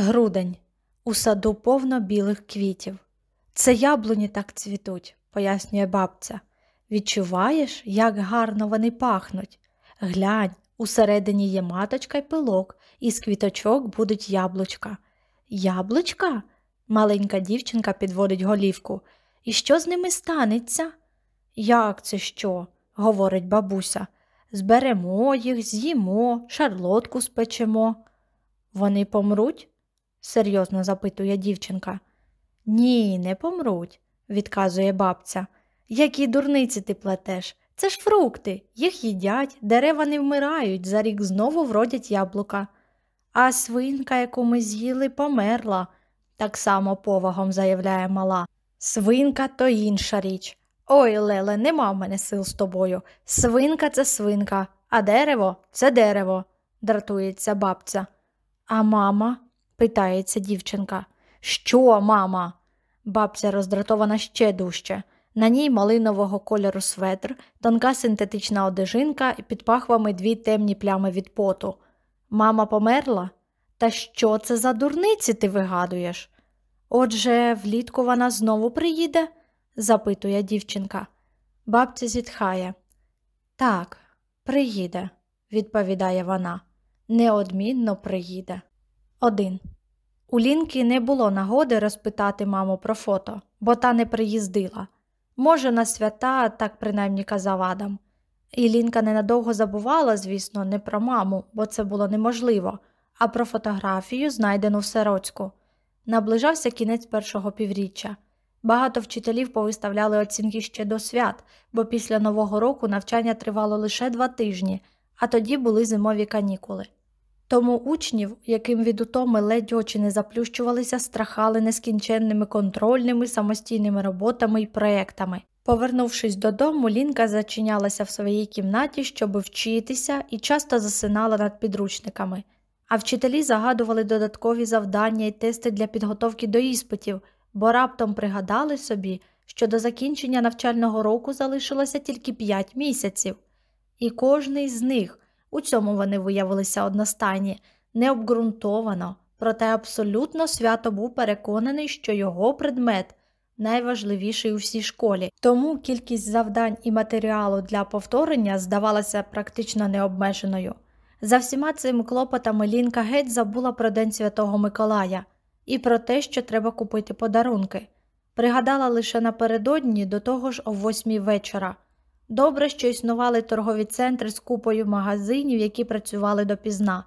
Грудень. У саду повно білих квітів. Це яблуні так цвітуть, пояснює бабця. Відчуваєш, як гарно вони пахнуть? Глянь, усередині є маточка й пилок, і з квіточок будуть яблучка. Яблучка? Маленька дівчинка підводить голівку. І що з ними станеться? Як це що? говорить бабуся. Зберемо їх, з'їмо, шарлотку спечемо. Вони помруть? Серйозно запитує дівчинка. Ні, не помруть, відказує бабця. Які дурниці ти плетеш? Це ж фрукти, їх їдять, дерева не вмирають, за рік знову вродять яблука. А свинка, яку ми з'їли, померла, так само повагом заявляє мала. Свинка то інша річ. Ой, Леле, нема в мене сил з тобою. Свинка це свинка, а дерево це дерево, дратується бабця. А мама? Питається дівчинка. Що, мама? Бабця роздратована ще дужче. На ній малинового кольору светр, тонка синтетична одежинка і під пахвами дві темні плями від поту. Мама померла? Та що це за дурниці ти вигадуєш? Отже, влітку вона знову приїде? запитує дівчинка. Бабця зітхає. Так, приїде, відповідає вона. Неодмінно приїде. Один. У Лінки не було нагоди розпитати маму про фото, бо та не приїздила. Може, на свята, так принаймні казав Адам. І Лінка ненадовго забувала, звісно, не про маму, бо це було неможливо, а про фотографію, знайдену в Сироцьку. Наближався кінець першого півріччя. Багато вчителів повиставляли оцінки ще до свят, бо після Нового року навчання тривало лише два тижні, а тоді були зимові канікули. Тому учнів, яким від утоми ледь очі не заплющувалися, страхали нескінченними контрольними самостійними роботами і проектами. Повернувшись додому, Лінка зачинялася в своїй кімнаті, щоб вчитися, і часто засинала над підручниками, а вчителі загадували додаткові завдання і тести для підготовки до іспитів, бо раптом пригадали собі, що до закінчення навчального року залишилося тільки 5 місяців, і кожний з них. У цьому вони виявилися одностайні, необґрунтовано, проте абсолютно свято був переконаний, що його предмет найважливіший у всій школі, тому кількість завдань і матеріалу для повторення здавалася практично необмеженою. За всіма цими клопотами Лінка геть забула про День Святого Миколая і про те, що треба купити подарунки. Пригадала лише напередодні до того ж о восьмій вечора. Добре, що існували торгові центри з купою магазинів, які працювали допізна.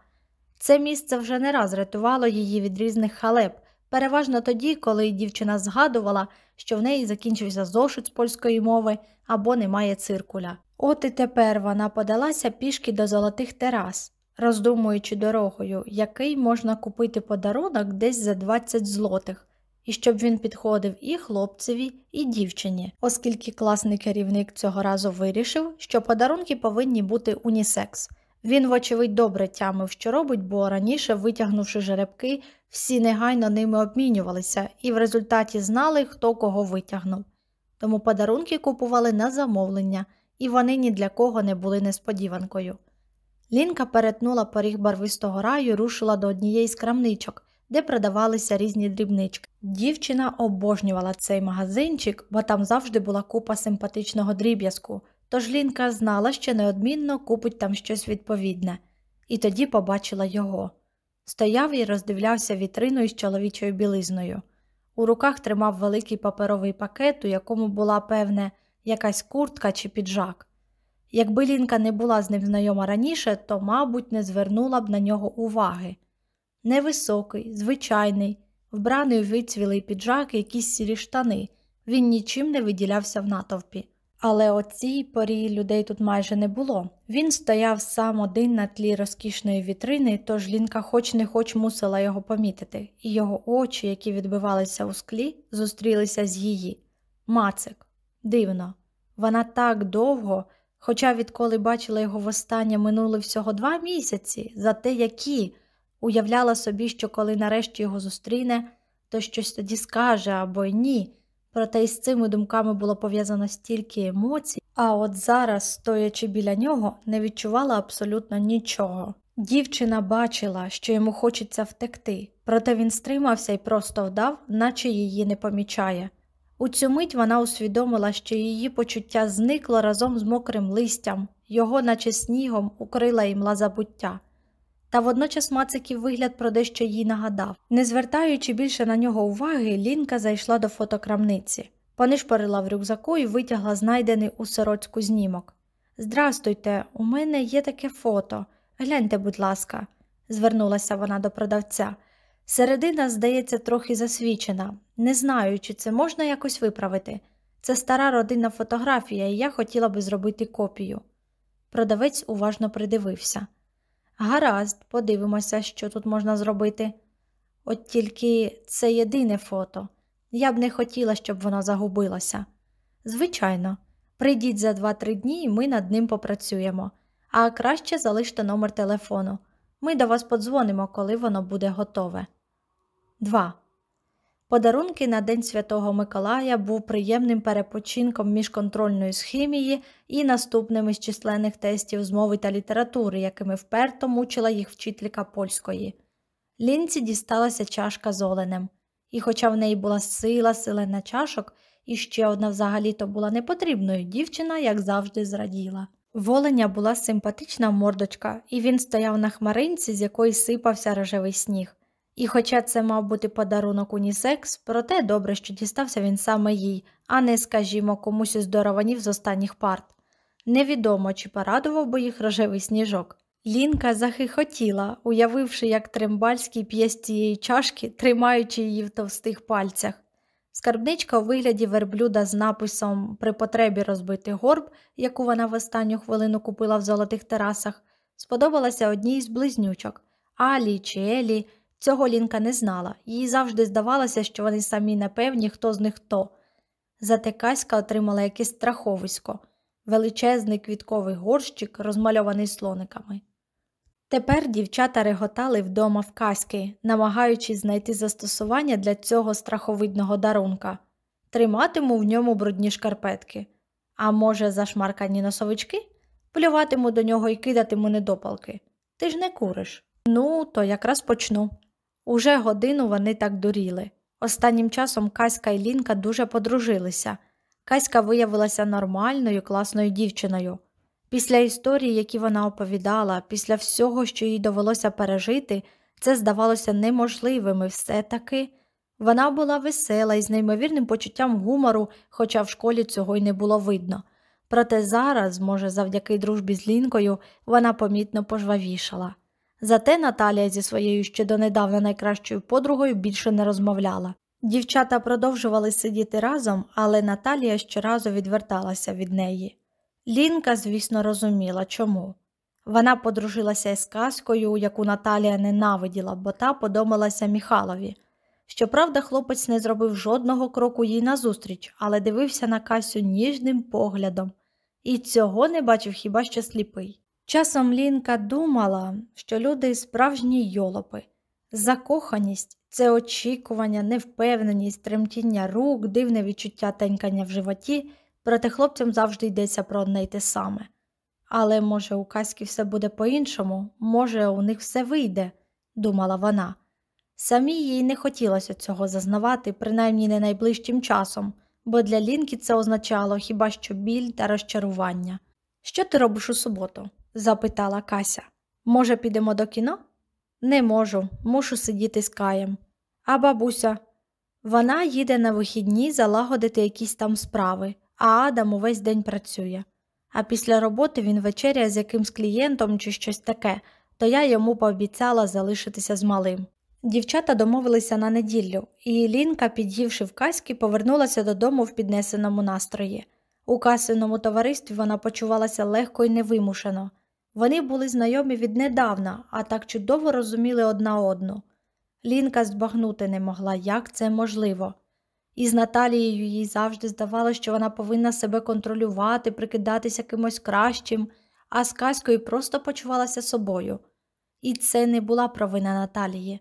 Це місце вже не раз рятувало її від різних халеп, переважно тоді, коли дівчина згадувала, що в неї закінчився зошит з польської мови або немає циркуля. От і тепер вона подалася пішки до золотих терас, роздумуючи дорогою, який можна купити подарунок десь за 20 злотих і щоб він підходив і хлопцеві, і дівчині, оскільки класний керівник цього разу вирішив, що подарунки повинні бути унісекс. Він, вочевидь, добре тямив, що робить, бо раніше, витягнувши жеребки, всі негайно ними обмінювалися і в результаті знали, хто кого витягнув. Тому подарунки купували на замовлення, і вони ні для кого не були несподіванкою. Лінка перетнула поріг барвистого раю і рушила до однієї з крамничок, де продавалися різні дрібнички. Дівчина обожнювала цей магазинчик, бо там завжди була купа симпатичного дріб'язку, тож Лінка знала, що неодмінно купить там щось відповідне, і тоді побачила його. Стояв і роздивлявся вітриною з чоловічою білизною. У руках тримав великий паперовий пакет, у якому була, певне, якась куртка чи піджак. Якби Лінка не була з ним знайома раніше, то, мабуть, не звернула б на нього уваги. Невисокий, звичайний, вбраний у вицвілий піджак і якісь сірі штани. Він нічим не виділявся в натовпі. Але о цій порі людей тут майже не було. Він стояв сам один на тлі розкішної вітрини, тож Лінка хоч не хоч мусила його помітити, і його очі, які відбивалися у склі, зустрілися з її. Мацик. Дивно. Вона так довго, хоча відколи бачила його востаннє минули всього два місяці, за те, які уявляла собі, що коли нарешті його зустріне, то щось тоді скаже або й ні. Проте із цими думками було пов'язано стільки емоцій, а от зараз, стоячи біля нього, не відчувала абсолютно нічого. Дівчина бачила, що йому хочеться втекти, проте він стримався і просто вдав, наче її не помічає. У цю мить вона усвідомила, що її почуття зникло разом з мокрим листям, його, наче снігом, укрила імла забуття. Та водночас Мациків вигляд про дещо їй нагадав. Не звертаючи більше на нього уваги, Лінка зайшла до фотокрамниці, понишпорила в рюкзаку і витягла знайдений у сорочку знімок. Здрастуйте, у мене є таке фото. Гляньте, будь ласка, звернулася вона до продавця. Середина, здається, трохи засвічена. Не знаю, чи це можна якось виправити. Це стара родинна фотографія, і я хотіла би зробити копію. Продавець уважно придивився. Гаразд, подивимося, що тут можна зробити. От тільки це єдине фото. Я б не хотіла, щоб воно загубилося. Звичайно, прийдіть за 2-3 дні і ми над ним попрацюємо, а краще залиште номер телефону. Ми до вас подзвонимо, коли воно буде готове. 2. Подарунки на День Святого Миколая був приємним перепочинком між контрольною з хімії і наступними з численних тестів з мови та літератури, якими вперто мучила їх вчителька польської. Лінці дісталася чашка з оленем, і, хоча в неї була сила, силена чашок, і ще одна взагалі-то була непотрібною, дівчина, як завжди, зраділа. В оленя була симпатична мордочка, і він стояв на хмаринці, з якої сипався рожевий сніг. І хоча це мав бути подарунок унісекс, проте добре, що дістався він саме їй, а не, скажімо, комусь із дорованів з останніх парт. Невідомо, чи порадував би їх рожевий сніжок. Лінка захихотіла, уявивши, як Трембальський п'є з цієї чашки, тримаючи її в товстих пальцях. Скарбничка у вигляді верблюда з написом При потребі розбити горб, яку вона в останню хвилину купила в золотих терасах, сподобалася одній з близнючок Алі чи Елі. Цього Лінка не знала, їй завжди здавалося, що вони самі непевні, хто з них хто. Зате Каська отримала якесь страховисько, величезний квітковий горщик, розмальований слониками. Тепер дівчата реготали вдома в Каськи, намагаючись знайти застосування для цього страховидного дарунка, триматиму в ньому брудні шкарпетки, а може, зашмаркані носовички, плюватиму до нього і кидатиму недопалки. Ти ж не куриш. Ну, то якраз почну. Уже годину вони так дуріли. Останнім часом Каська і Лінка дуже подружилися. Каська виявилася нормальною, класною дівчиною. Після історії, які вона оповідала, після всього, що їй довелося пережити, це здавалося неможливим і все таки. Вона була весела і з неймовірним почуттям гумору, хоча в школі цього й не було видно. Проте зараз, може, завдяки дружбі з Лінкою, вона помітно пожвавішала. Зате Наталія зі своєю ще донедавна найкращою подругою більше не розмовляла. Дівчата продовжували сидіти разом, але Наталія щоразу відверталася від неї. Лінка, звісно, розуміла чому. Вона подружилася із казкою, яку Наталія ненавиділа, бо та подобалася Міхалові. Щоправда, хлопець не зробив жодного кроку їй назустріч, але дивився на Касю ніжним поглядом, і цього не бачив хіба що сліпий. Часом Лінка думала, що люди справжні йолопи. Закоханість це очікування, невпевненість, тремтіння рук, дивне відчуття тенькання в животі, проте хлопцям завжди йдеться про одне й те саме. Але, може, у казки все буде по-іншому, може, у них все вийде, думала вона. Самій їй не хотілося цього зазнавати, принаймні не найближчим часом, бо для Лінки це означало хіба що біль та розчарування. Що ти робиш у суботу? Запитала Кася. Може, підемо до кіно? Не можу, мушу сидіти з каєм. А бабуся, вона їде на вихідні залагодити якісь там справи, а Адам увесь день працює. А після роботи він вечеряє з якимсь клієнтом чи щось таке, то я йому пообіцяла залишитися з малим. Дівчата домовилися на неділю, і Лінка, під'ївши в каськи, повернулася додому в піднесеному настрої. У касиному товаристві вона почувалася легко і невимушено. Вони були знайомі віднедавна, а так чудово розуміли одна одну. Лінка збагнути не могла, як це можливо. І з Наталією їй завжди здавалося, що вона повинна себе контролювати, прикидатися кимось кращим, а з Каською просто почувалася собою. І це не була провина Наталії.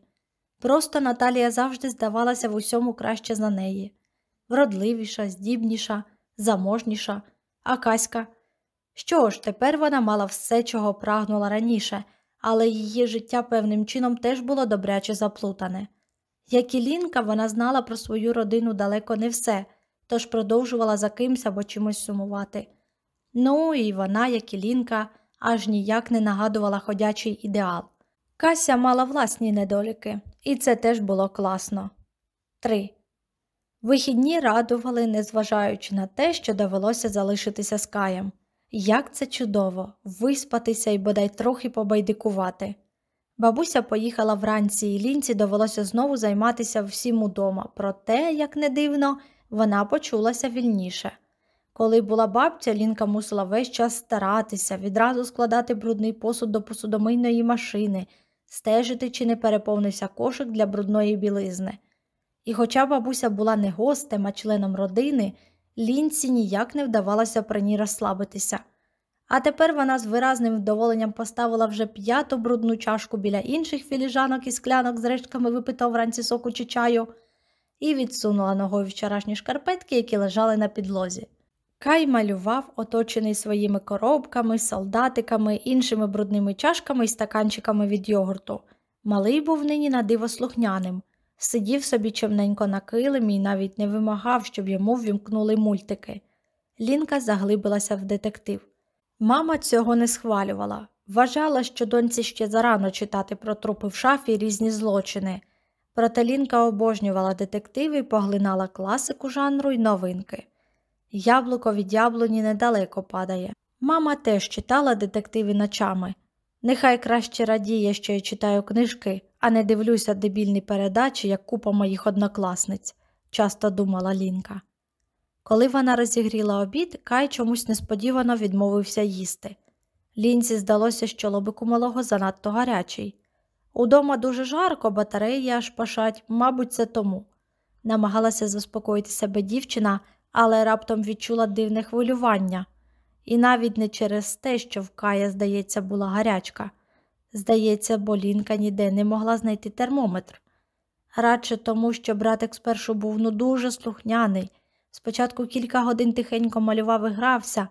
Просто Наталія завжди здавалася в усьому краще за неї вродливіша, здібніша, заможніша, а Каська. Що ж, тепер вона мала все, чого прагнула раніше, але її життя певним чином теж було добряче заплутане. Як і Лінка, вона знала про свою родину далеко не все, тож продовжувала за кимсь або чимось сумувати. Ну і вона, як і Лінка, аж ніяк не нагадувала ходячий ідеал. Кася мала власні недоліки, і це теж було класно. 3. Вихідні радували, незважаючи на те, що довелося залишитися з Каєм. Як це чудово виспатися і бодай трохи побайдикувати. Бабуся поїхала вранці, і лінці довелося знову займатися всім удома, проте, як не дивно, вона почулася вільніше. Коли була бабця, Лінка мусила весь час старатися, відразу складати брудний посуд до посудомийної машини, стежити, чи не переповнився кошик для брудної білизни. І хоча бабуся була не гостем, а членом родини, лінці ніяк не вдавалося при ній розслабитися. А тепер вона з виразним вдоволенням поставила вже п'яту брудну чашку біля інших філіжанок і склянок з рештками випитого вранці соку чи чаю і відсунула ногою вчорашні шкарпетки, які лежали на підлозі. Кай малював, оточений своїми коробками, солдатиками, іншими брудними чашками і стаканчиками від йогурту. Малий був нині на диво слухняним, сидів собі чимненько на килимі і навіть не вимагав, щоб йому ввімкнули мультики. Лінка заглибилася в детектив. Мама цього не схвалювала, вважала, що доньці ще зарано читати про трупи в шафі різні злочини. Проте Лінка обожнювала детективи і поглинала класику жанру й новинки. Яблуко від яблуні недалеко падає. Мама теж читала детективи ночами. Нехай краще радіє, що я читаю книжки, а не дивлюся дебільні передачі, як купа моїх однокласниць, часто думала Лінка. Коли вона розігріла обід, Кай чомусь несподівано відмовився їсти. Лінці здалося, що лобик у малого занадто гарячий. Удома дуже жарко, батареї аж пашать, мабуть, це тому. Намагалася заспокоїти себе дівчина, але раптом відчула дивне хвилювання, і навіть не через те, що в Кая, здається, була гарячка. Здається, бо Лінка ніде не могла знайти термометр. Радше тому, що братик спершу був ну дуже слухняний. Спочатку кілька годин тихенько малював і грався,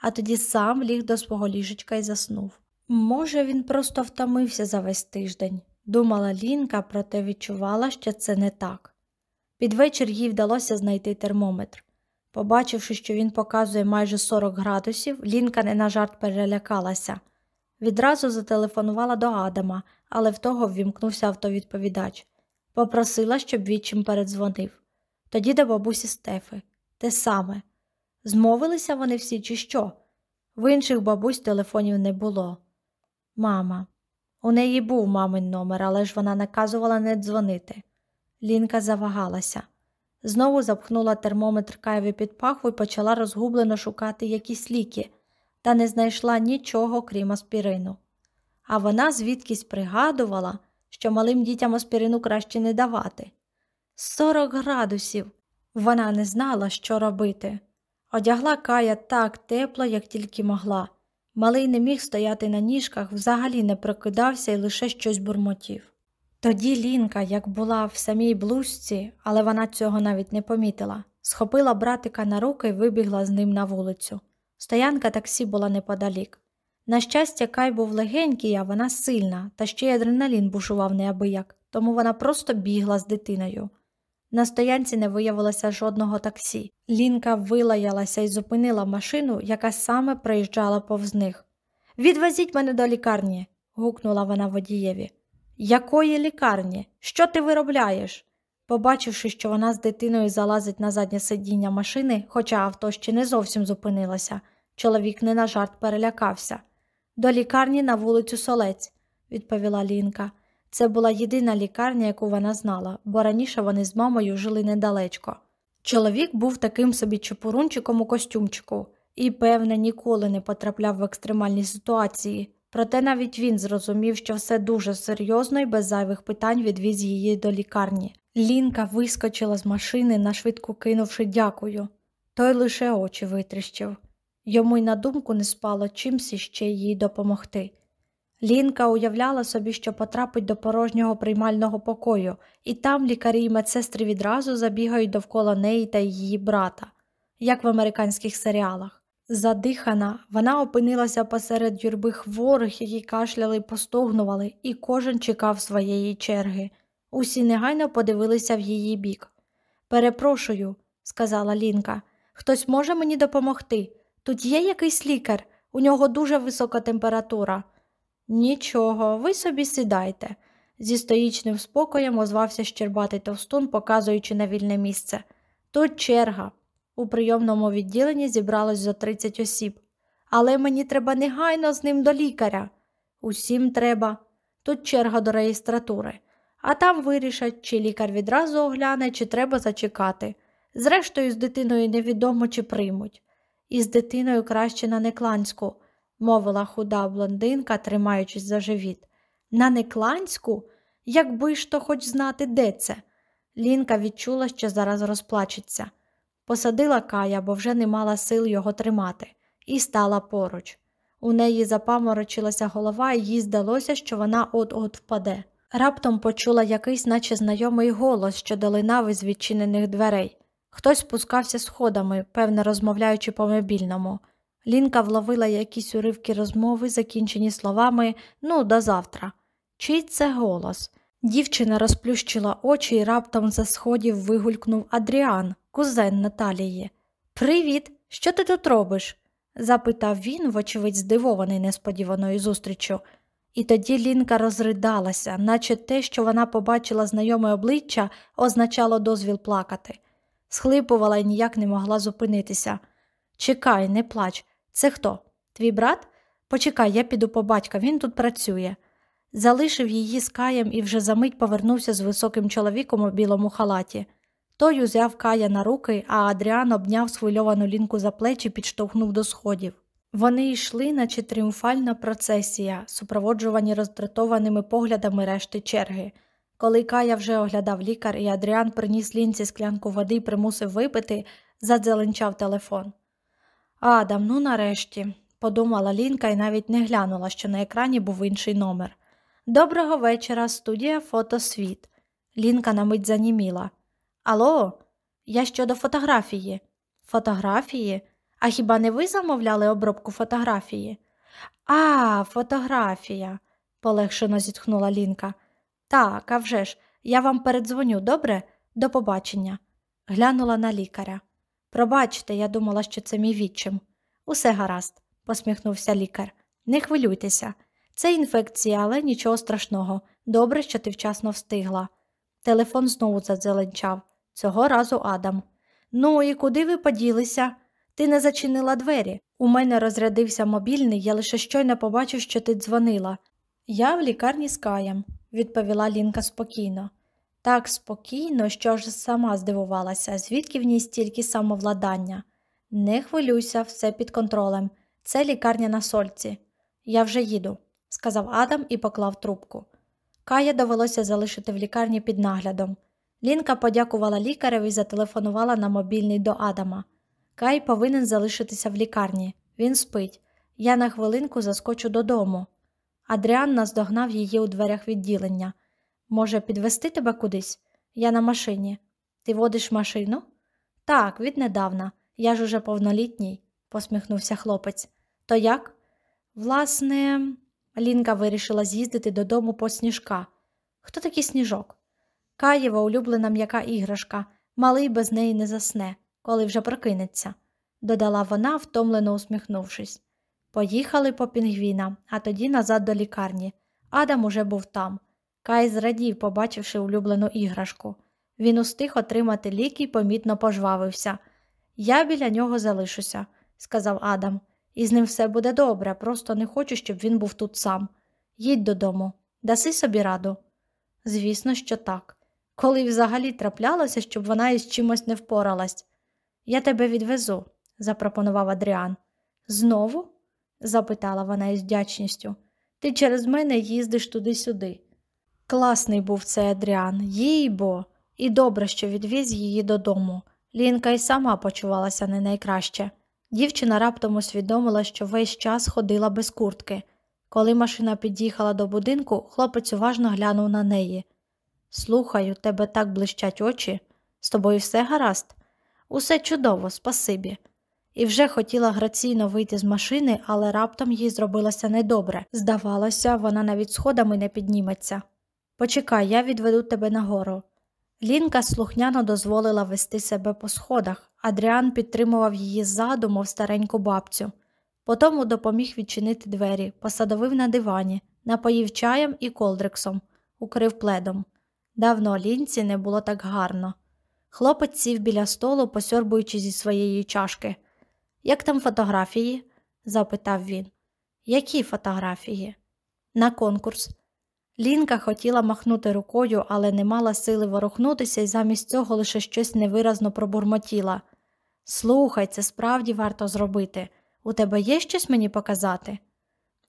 а тоді сам ліг до свого ліжечка і заснув. Може, він просто втомився за весь тиждень, думала Лінка, проте відчувала, що це не так. Під вечір їй вдалося знайти термометр. Побачивши, що він показує майже 40 градусів, Лінка не на жарт перелякалася. Відразу зателефонувала до Адама, але в того ввімкнувся автовідповідач. Попросила, щоб відчим передзвонив. Тоді до бабусі Стефи. Те саме. Змовилися вони всі, чи що? В інших бабусь телефонів не було. Мама. У неї був мамин номер, але ж вона наказувала не дзвонити. Лінка завагалася. Знову запхнула термометр Каєві під пахву і почала розгублено шукати якісь ліки, та не знайшла нічого, крім аспірину. А вона звідкись пригадувала, що малим дітям аспірину краще не давати. Сорок градусів. Вона не знала, що робити. Одягла Кая так тепло, як тільки могла. Малий не міг стояти на ніжках, взагалі не прокидався і лише щось бурмотів. Тоді Лінка, як була в самій блузці, але вона цього навіть не помітила, схопила братика на руки і вибігла з ним на вулицю. Стоянка таксі була неподалік. На щастя, Кай був легенький, а вона сильна, та ще й адреналін бушував неабияк, тому вона просто бігла з дитиною. На стоянці не виявилося жодного таксі. Лінка вилаялася і зупинила машину, яка саме проїжджала повз них. Відвезіть мене до лікарні, гукнула вона водієві. Якої лікарні? Що ти виробляєш? Побачивши, що вона з дитиною залазить на заднє сидіння машини, хоча авто ще не зовсім зупинилося, чоловік не на жарт перелякався. До лікарні на вулицю Солець, відповіла Лінка. Це була єдина лікарня, яку вона знала, бо раніше вони з мамою жили недалечко. Чоловік був таким собі чепурунчиком у костюмчику і, певне, ніколи не потрапляв в екстремальні ситуації, проте навіть він зрозумів, що все дуже серйозно і без зайвих питань відвіз її до лікарні. Лінка вискочила з машини, нашвидку кинувши дякую. Той лише очі витріщив. Йому й на думку не спало чимсь іще їй допомогти. Лінка уявляла собі, що потрапить до порожнього приймального покою, і там лікарі й медсестри відразу забігають довкола неї та її брата, як в американських серіалах. Задихана, вона опинилася посеред юрби хворих, які кашляли й постогнували, і кожен чекав своєї черги. Усі негайно подивилися в її бік. Перепрошую, сказала Лінка, хтось може мені допомогти. Тут є якийсь лікар, у нього дуже висока температура. Нічого, ви собі сідайте, зі стоїчним спокоєм озвався щербатий товстун, показуючи на вільне місце. Тут черга. У прийомному відділенні зібралось за 30 осіб. Але мені треба негайно з ним до лікаря. Усім треба. Тут черга до реєстратури, а там вирішать, чи лікар відразу огляне, чи треба зачекати. Зрештою, з дитиною невідомо, чи приймуть. І з дитиною краще на Некланську, мовила худа блондинка, тримаючись за живіт. На Некланську? Якби ж то хоч знати, де це. Лінка відчула, що зараз розплачеться. Посадила кая, бо вже не мала сил його тримати, і стала поруч. У неї запаморочилася голова, і їй здалося, що вона от-от впаде. Раптом почула якийсь, наче знайомий голос, що долинав із відчинених дверей. Хтось спускався сходами, певне, розмовляючи по мобільному. Лінка вловила якісь уривки розмови, закінчені словами ну, до завтра. Чий це голос? Дівчина розплющила очі і раптом за сходів вигулькнув Адріан, кузен Наталії. Привіт, що ти тут робиш? запитав він, вочевидь, здивований несподіваною зустрічю. І тоді Лінка розридалася, наче те, що вона побачила знайоме обличчя, означало дозвіл плакати. Схлипувала і ніяк не могла зупинитися. Чекай, не плач. Це хто? Твій брат? Почекай, я піду по батька, він тут працює. Залишив її з каєм і вже за мить повернувся з високим чоловіком у білому халаті. Той узяв кая на руки, а Адріан обняв схвильовану лінку за плечі підштовхнув до сходів. Вони йшли, наче тріумфальна процесія, супроводжувані роздратованими поглядами решти черги. Коли Кая вже оглядав лікар і Адріан приніс лінці склянку води і примусив випити, задзеленчав телефон. Адам, ну нарешті, подумала Лінка і навіть не глянула, що на екрані був інший номер. Доброго вечора, студія Фотосвіт. Лінка на мить заніміла. Алло, я щодо фотографії. Фотографії? А хіба не ви замовляли обробку фотографії? А, фотографія, полегшено зітхнула Лінка. Так, а вже ж, я вам передзвоню, добре? До побачення. Глянула на лікаря. Пробачте, я думала, що це мій відчим. Усе гаразд, посміхнувся лікар. Не хвилюйтеся. Це інфекція, але нічого страшного. Добре, що ти вчасно встигла. Телефон знову задзеленчав. Цього разу Адам. Ну і куди ви поділися? Ти не зачинила двері. У мене розрядився мобільний, я лише щойно побачив, що ти дзвонила. Я в лікарні з Каєм, відповіла Лінка спокійно. Так спокійно, що ж сама здивувалася, звідки в ній стільки самовладання. Не хвилюйся, все під контролем. Це лікарня на сольці. Я вже їду, сказав Адам і поклав трубку. Кая довелося залишити в лікарні під наглядом. Лінка подякувала лікареві і зателефонувала на мобільний до Адама. Кай повинен залишитися в лікарні. Він спить. Я на хвилинку заскочу додому. Адріан наздогнав її у дверях відділення. Може, підвести тебе кудись? Я на машині. Ти водиш машину? Так, віднедавна. Я ж уже повнолітній, посміхнувся хлопець. То як? Власне, Лінка вирішила з'їздити додому по сніжка. Хто такий сніжок? Каєва улюблена м'яка іграшка, малий без неї не засне, коли вже прокинеться, додала вона, втомлено усміхнувшись. Поїхали по пінгвіна, а тоді назад до лікарні. Адам уже був там. Кай зрадів, побачивши улюблену іграшку. Він устиг отримати ліки і помітно пожвавився. Я біля нього залишуся, сказав Адам, і з ним все буде добре, просто не хочу, щоб він був тут сам. Їдь додому, даси собі раду. Звісно, що так. Коли взагалі траплялося, щоб вона із чимось не впоралась. Я тебе відвезу, запропонував Адріан. Знову? запитала вона із вдячністю. Ти через мене їздиш туди-сюди. Класний був цей Адріан, їй бо, і добре, що відвіз її додому. Лінка й сама почувалася не найкраще. Дівчина раптом усвідомила, що весь час ходила без куртки. Коли машина під'їхала до будинку, хлопець уважно глянув на неї. Слухаю, тебе так блищать очі. З тобою все гаразд? Усе чудово, спасибі. і вже хотіла граційно вийти з машини, але раптом їй зробилося недобре. Здавалося, вона навіть сходами не підніметься. Почекай, я відведу тебе нагору. Лінка слухняно дозволила вести себе по сходах. Адріан підтримував її ззаду, мов стареньку бабцю. Потому допоміг відчинити двері, посадовив на дивані, напоїв чаєм і колдриксом, укрив пледом. Давно лінці не було так гарно. Хлопець сів біля столу, посьорбуючи зі своєї чашки. Як там фотографії? запитав він. Які фотографії? На конкурс. Лінка хотіла махнути рукою, але не мала сили ворухнутися і замість цього лише щось невиразно пробурмотіла. Слухай, це справді варто зробити. У тебе є щось мені показати?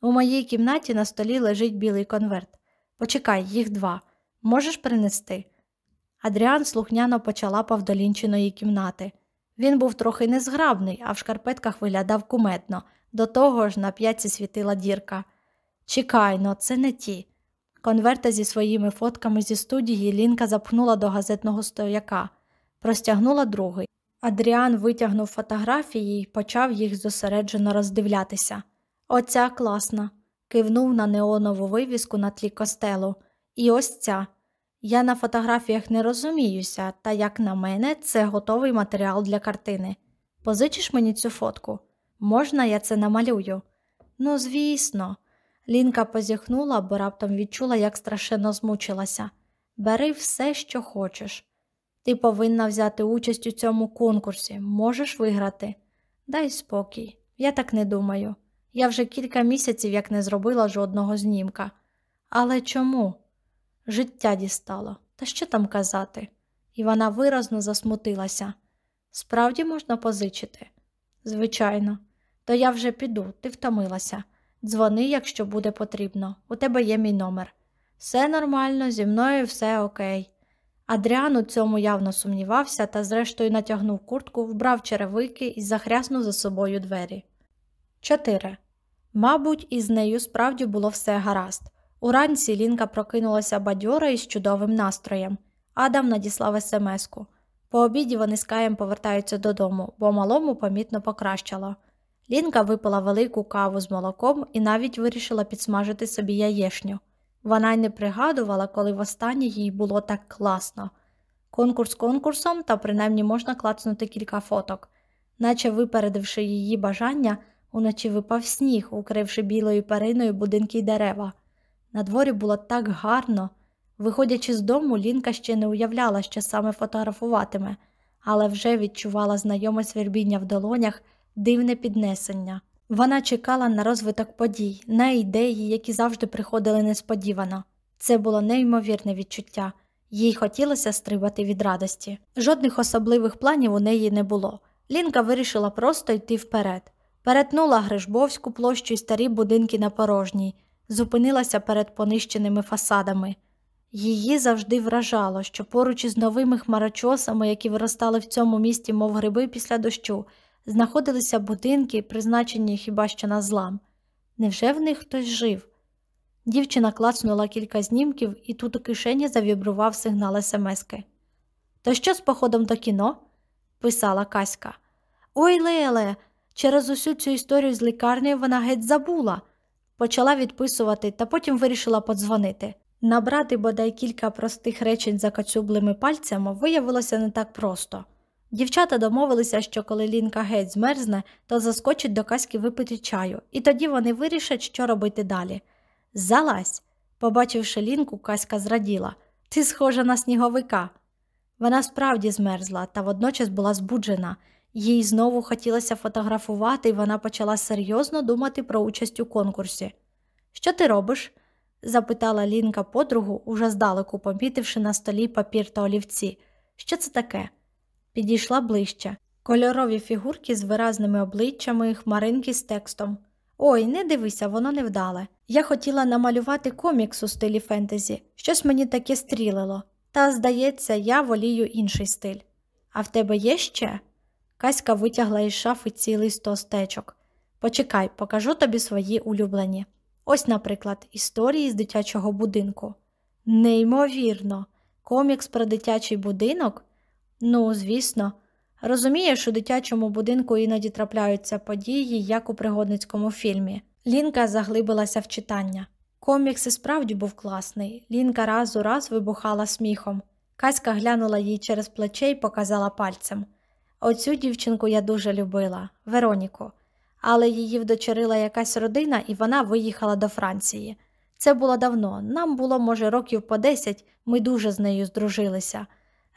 У моїй кімнаті на столі лежить білий конверт. Почекай, їх два. Можеш принести? Адріан слухняно почалапав до лінчиної кімнати. Він був трохи незграбний, а в шкарпетках виглядав куметно, до того ж на п'ятці світила дірка. Чекай но, це не ті. Конверта зі своїми фотками зі студії Лінка запхнула до газетного стояка, простягнула другий. Адріан витягнув фотографії і почав їх зосереджено роздивлятися. Оця класна, кивнув на неонову вивіску на тлі костелу. І ось ця. Я на фотографіях не розуміюся, та, як на мене, це готовий матеріал для картини. Позичиш мені цю фотку? Можна я це намалюю? Ну, звісно. Лінка позіхнула, бо раптом відчула, як страшенно змучилася. Бери все, що хочеш. Ти повинна взяти участь у цьому конкурсі, можеш виграти. Дай спокій, я так не думаю. Я вже кілька місяців як не зробила жодного знімка. Але чому? Життя дістало, та що там казати? І вона виразно засмутилася. Справді можна позичити? Звичайно, то я вже піду, ти втомилася. Дзвони, якщо буде потрібно, у тебе є мій номер. Все нормально, зі мною все окей. Адріан у цьому явно сумнівався та, зрештою, натягнув куртку, вбрав черевики і захряснув за собою двері. 4. Мабуть, із нею справді було все гаразд. Уранці Лінка прокинулася бадьора і з чудовим настроєм. Адам надіслав смс-ку. По обіді вони з Каєм повертаються додому, бо малому помітно покращало. Лінка випила велику каву з молоком і навіть вирішила підсмажити собі яєшню. Вона й не пригадувала, коли востаннє їй було так класно. Конкурс конкурсом, та принаймні можна клацнути кілька фоток, наче випередивши її бажання, уночі випав сніг, укривши білою периною будинки й дерева. На дворі було так гарно. Виходячи з дому, Лінка ще не уявляла, що саме фотографуватиме, але вже відчувала знайоме свербіння в долонях, дивне піднесення. Вона чекала на розвиток подій, на ідеї, які завжди приходили несподівано. Це було неймовірне відчуття, їй хотілося стрибати від радості. Жодних особливих планів у неї не було. Лінка вирішила просто йти вперед, перетнула Грижбовську площу й старі будинки на порожній, зупинилася перед понищеними фасадами. Її завжди вражало, що поруч із новими хмарочосами, які виростали в цьому місті, мов гриби після дощу, знаходилися будинки, призначені хіба що на злам. Невже в них хтось жив? Дівчина клацнула кілька знімків, і тут у кишені завібрував сигнал смски. То що з походом до кіно? писала Каська. Ой, Леле, через усю цю історію з лікарнею вона геть забула. Почала відписувати та потім вирішила подзвонити. Набрати бодай кілька простих речень за кацюблими пальцями виявилося не так просто. Дівчата домовилися, що коли Лінка геть змерзне, то заскочить до казки випити чаю, і тоді вони вирішать, що робити далі. Залазь. Побачивши Лінку, Каська зраділа. Ти схожа на сніговика. Вона справді змерзла та водночас була збуджена. Їй знову хотілося фотографувати, і вона почала серйозно думати про участь у конкурсі. Що ти робиш? запитала Лінка подругу, уже здалеку помітивши на столі папір та олівці. Що це таке? Підійшла ближче. Кольорові фігурки з виразними обличчями, хмаринки з текстом. Ой, не дивися, воно невдале. Я хотіла намалювати комікс у стилі фентезі, щось мені таке стрілило. Та, здається, я волію інший стиль. А в тебе є ще? Каська витягла із шафи цілий стостечок. Почекай, покажу тобі свої улюблені. Ось, наприклад, історії з дитячого будинку. Неймовірно, комікс про дитячий будинок? Ну, звісно, Розумієш, у дитячому будинку іноді трапляються події, як у пригодницькому фільмі. Лінка заглибилася в читання. Комікс і справді був класний. Лінка раз у раз вибухала сміхом. Каська глянула їй через плече і показала пальцем. Оцю дівчинку я дуже любила, Вероніку, але її вдочерила якась родина, і вона виїхала до Франції. Це було давно, нам було, може, років по десять, ми дуже з нею здружилися.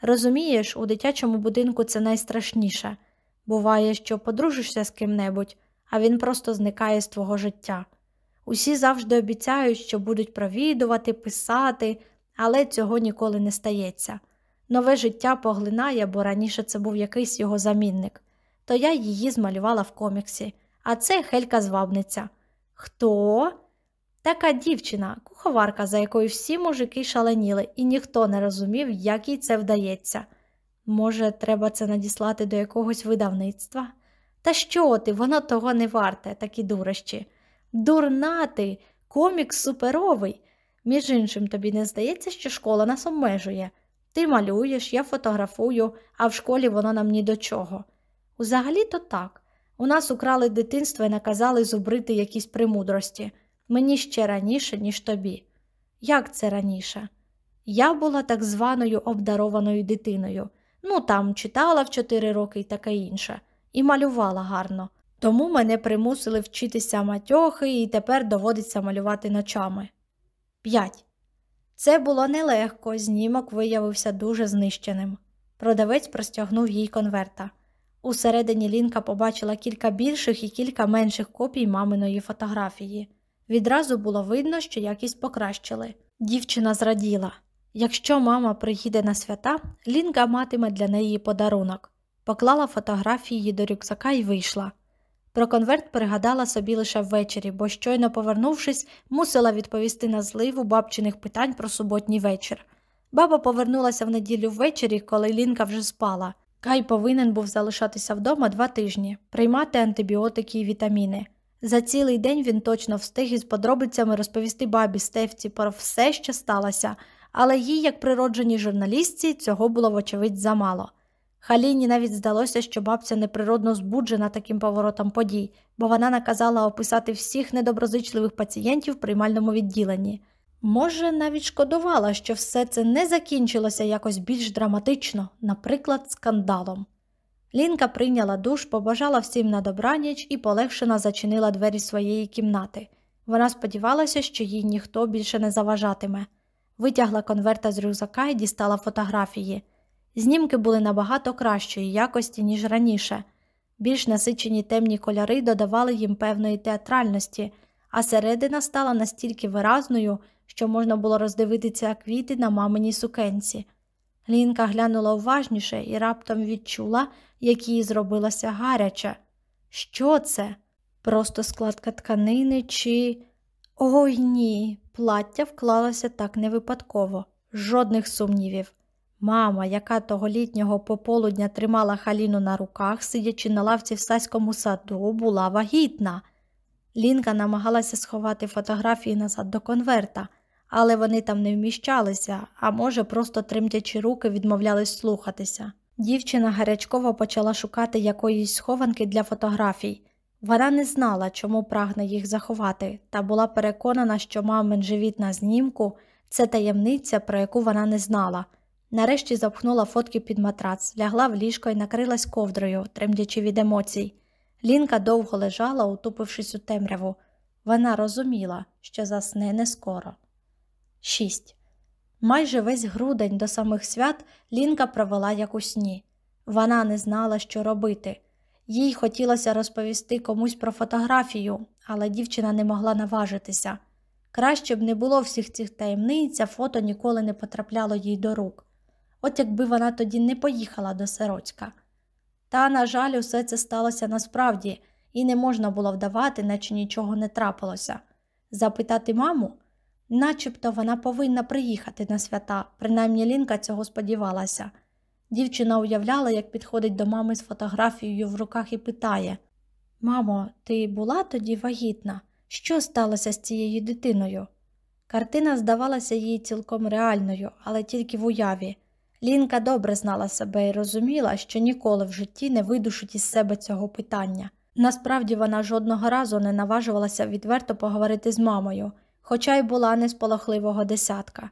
Розумієш, у дитячому будинку це найстрашніше. Буває, що подружишся з ким-небудь, а він просто зникає з твого життя. Усі завжди обіцяють, що будуть провідувати, писати, але цього ніколи не стається. Нове життя поглинає, бо раніше це був якийсь його замінник. То я її змалювала в коміксі, а це Хелька звабниця. Хто? Така дівчина, куховарка, за якою всі мужики шаленіли, і ніхто не розумів, як їй це вдається. Може, треба це надіслати до якогось видавництва? Та що ти, воно того не варте, такі дурощі. Дурна ти, комікс суперовий. Між іншим, тобі не здається, що школа нас обмежує. Ти малюєш, я фотографую, а в школі воно нам ні до чого. Узагалі то так. У нас украли дитинство і наказали зубрити якісь примудрості. Мені ще раніше, ніж тобі. Як це раніше? Я була так званою обдарованою дитиною. Ну там читала в чотири роки і таке інше, і малювала гарно. Тому мене примусили вчитися матьохи і тепер доводиться малювати ночами. 5. Це було нелегко, знімок виявився дуже знищеним. Продавець простягнув їй конверта. Усередині Лінка побачила кілька більших і кілька менших копій маминої фотографії. Відразу було видно, що якість покращили. Дівчина зраділа якщо мама приїде на свята, Лінка матиме для неї подарунок. Поклала фотографії до рюкзака і вийшла. Про конверт пригадала собі лише ввечері, бо, щойно повернувшись, мусила відповісти на зливу бабчиних питань про суботній вечір. Баба повернулася в неділю ввечері, коли Лінка вже спала. Кай повинен був залишатися вдома два тижні, приймати антибіотики і вітаміни. За цілий день він точно встиг із подробицями розповісти бабі Стефці про все, що сталося, але їй, як природженій журналістці, цього було, вочевидь, замало. Халіні навіть здалося, що бабця неприродно збуджена таким поворотом подій, бо вона наказала описати всіх недоброзичливих пацієнтів в приймальному відділенні. Може, навіть шкодувала, що все це не закінчилося якось більш драматично, наприклад, скандалом. Лінка прийняла душ, побажала всім на добраніч і полегшено зачинила двері своєї кімнати. Вона сподівалася, що їй ніхто більше не заважатиме. Витягла конверта з рюкзака і дістала фотографії. Знімки були набагато кращої якості, ніж раніше. Більш насичені темні кольори додавали їм певної театральності, а середина стала настільки виразною, що можна було роздивитися квіти на маминій сукенці. Лінка глянула уважніше і раптом відчула, як їй зробилося гаряче. Що це? Просто складка тканини чи. Ой ні, плаття вклалося так невипадково, жодних сумнівів. Мама, яка того літнього пополудня тримала халіну на руках, сидячи на лавці в саському саду, була вагітна. Лінка намагалася сховати фотографії назад до конверта, але вони там не вміщалися, а може, просто тремтячі руки відмовлялись слухатися. Дівчина гарячково почала шукати якоїсь схованки для фотографій. Вона не знала, чому прагне їх заховати, та була переконана, що мамин живіт на знімку це таємниця, про яку вона не знала. Нарешті запхнула фотки під матрац, лягла в ліжко і накрилась ковдрою, тремдячи від емоцій. Лінка довго лежала, утупившись у темряву. Вона розуміла, що засне не скоро. 6. Майже весь грудень до самих свят Лінка провела як у сні. Вона не знала, що робити. Їй хотілося розповісти комусь про фотографію, але дівчина не могла наважитися. Краще б не було всіх цих таємниць, а фото ніколи не потрапляло їй до рук. От якби вона тоді не поїхала до Сироцька. Та, на жаль, усе це сталося насправді, і не можна було вдавати, наче нічого не трапилося. Запитати маму, начебто вона повинна приїхати на свята, принаймні Лінка цього сподівалася. Дівчина уявляла, як підходить до мами з фотографією в руках і питає Мамо, ти була тоді вагітна? Що сталося з цією дитиною? Картина здавалася їй цілком реальною, але тільки в уяві. Лінка добре знала себе і розуміла, що ніколи в житті не видушить із себе цього питання. Насправді вона жодного разу не наважувалася відверто поговорити з мамою, хоча й була не з полохливого десятка.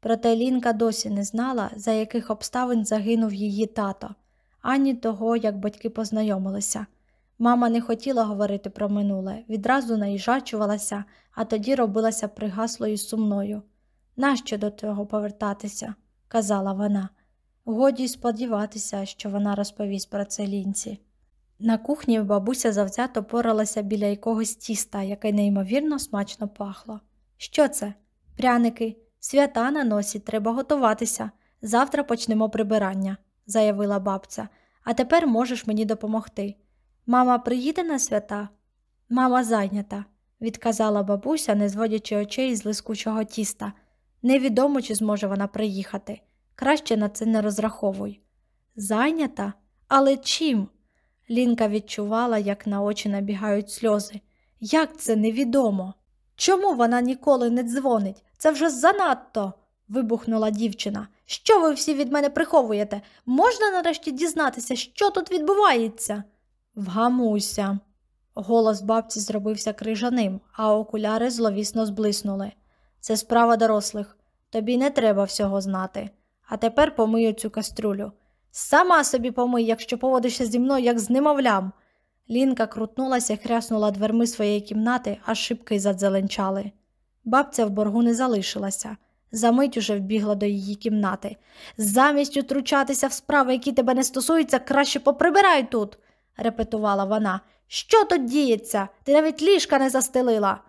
Проте Лінка досі не знала, за яких обставин загинув її тато, ані того, як батьки познайомилися. Мама не хотіла говорити про минуле, відразу наїжачувалася, а тоді робилася пригаслою сумною. Нащо до того повертатися? Казала вона. Годі сподіватися, що вона розповість про це лінці. На кухні бабуся завзято поралася біля якогось тіста, яке неймовірно смачно пахло. Що це? Пряники, свята на носі, треба готуватися. Завтра почнемо прибирання, заявила бабця, а тепер можеш мені допомогти. Мама приїде на свята? Мама зайнята, відказала бабуся, не зводячи очей з лискучого тіста. Невідомо, чи зможе вона приїхати. Краще на це не розраховуй. Зайнята? Але чим? Лінка відчувала, як на очі набігають сльози. Як це невідомо? Чому вона ніколи не дзвонить? Це вже занадто. вибухнула дівчина. Що ви всі від мене приховуєте? Можна нарешті дізнатися, що тут відбувається? Вгамуйся. Голос бабці зробився крижаним, а окуляри зловісно зблиснули. Це справа дорослих. Тобі не треба всього знати. А тепер помию цю каструлю. Сама собі помий, якщо поводишся зі мною, як з немовлям. Лінка крутнулася хряснула дверми своєї кімнати, аж шибки задзеленчали. Бабця в боргу не залишилася. Замить уже вбігла до її кімнати. Замість утручатися в справи, які тебе не стосуються, краще поприбирай тут, репетувала вона. Що тут діється? Ти навіть ліжка не застелила.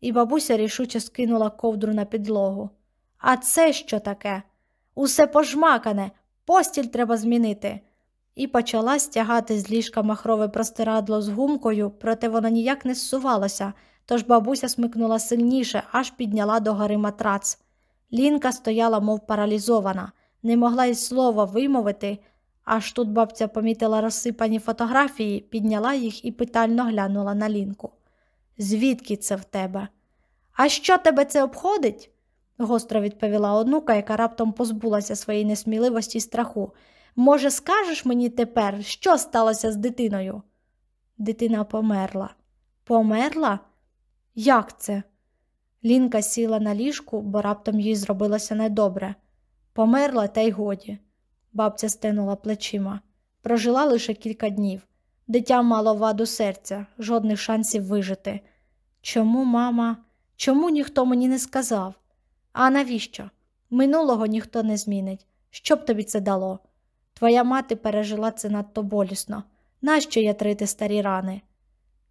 І бабуся рішуче скинула ковдру на підлогу. А це що таке? Усе пожмакане, постіль треба змінити. І почала стягати з ліжка махрове простирадло з гумкою, проте воно ніяк не зсувалося, тож бабуся смикнула сильніше, аж підняла до гори матрац. Лінка стояла, мов паралізована, не могла й слова вимовити, аж тут бабця помітила розсипані фотографії, підняла їх і питально глянула на лінку. Звідки це в тебе? А що тебе це обходить? гостро відповіла онука, яка раптом позбулася своєї несміливості й страху. Може, скажеш мені тепер, що сталося з дитиною? Дитина померла. Померла? Як це? Лінка сіла на ліжку, бо раптом їй зробилося недобре. Померла, та й годі. Бабця стинула плечима. Прожила лише кілька днів. Дитя мало ваду серця, жодних шансів вижити. Чому, мама, чому ніхто мені не сказав? А навіщо? Минулого ніхто не змінить. Що б тобі це дало? Твоя мати пережила це надто болісно. Нащо ятрити старі рани?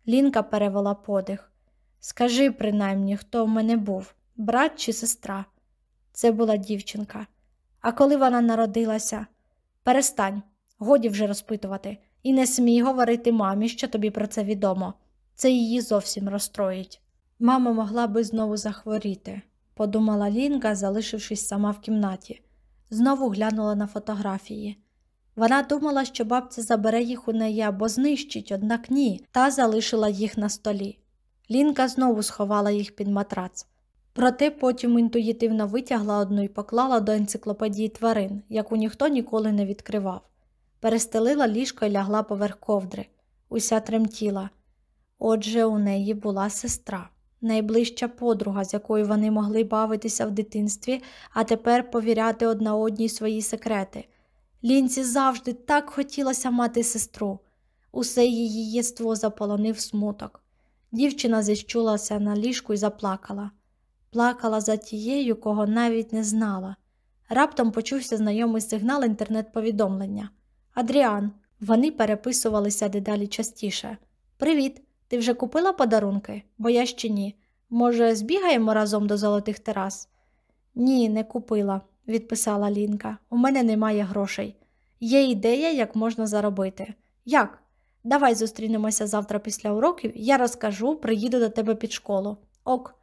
Лінка перевела подих. Скажи, принаймні, хто в мене був, брат чи сестра? Це була дівчинка. А коли вона народилася, перестань, годі вже розпитувати, і не смій говорити мамі, що тобі про це відомо. Це її зовсім розстроїть. Мама могла би знову захворіти, подумала Лінка, залишившись сама в кімнаті. Знову глянула на фотографії. Вона думала, що бабця забере їх у неї або знищить, однак ні, та залишила їх на столі. Лінка знову сховала їх під матрац. Проте потім інтуїтивно витягла одну і поклала до енциклопедії тварин, яку ніхто ніколи не відкривав. Перестелила ліжко і лягла поверх ковдри, уся тремтіла. Отже, у неї була сестра, найближча подруга, з якою вони могли бавитися в дитинстві, а тепер повіряти одна одній свої секрети. Лінці завжди так хотілося мати сестру. Усе її єство заполонив смуток. Дівчина зіщулася на ліжку і заплакала. Плакала за тією, кого навіть не знала. Раптом почувся знайомий сигнал інтернет-повідомлення. Адріан, вони переписувалися дедалі частіше. Привіт, ти вже купила подарунки? Бо я ще ні. Може, збігаємо разом до золотих терас? Ні, не купила, відписала Лінка. У мене немає грошей. Є ідея, як можна заробити. Як? Давай зустрінемося завтра після уроків, я розкажу, приїду до тебе під школу. Ок.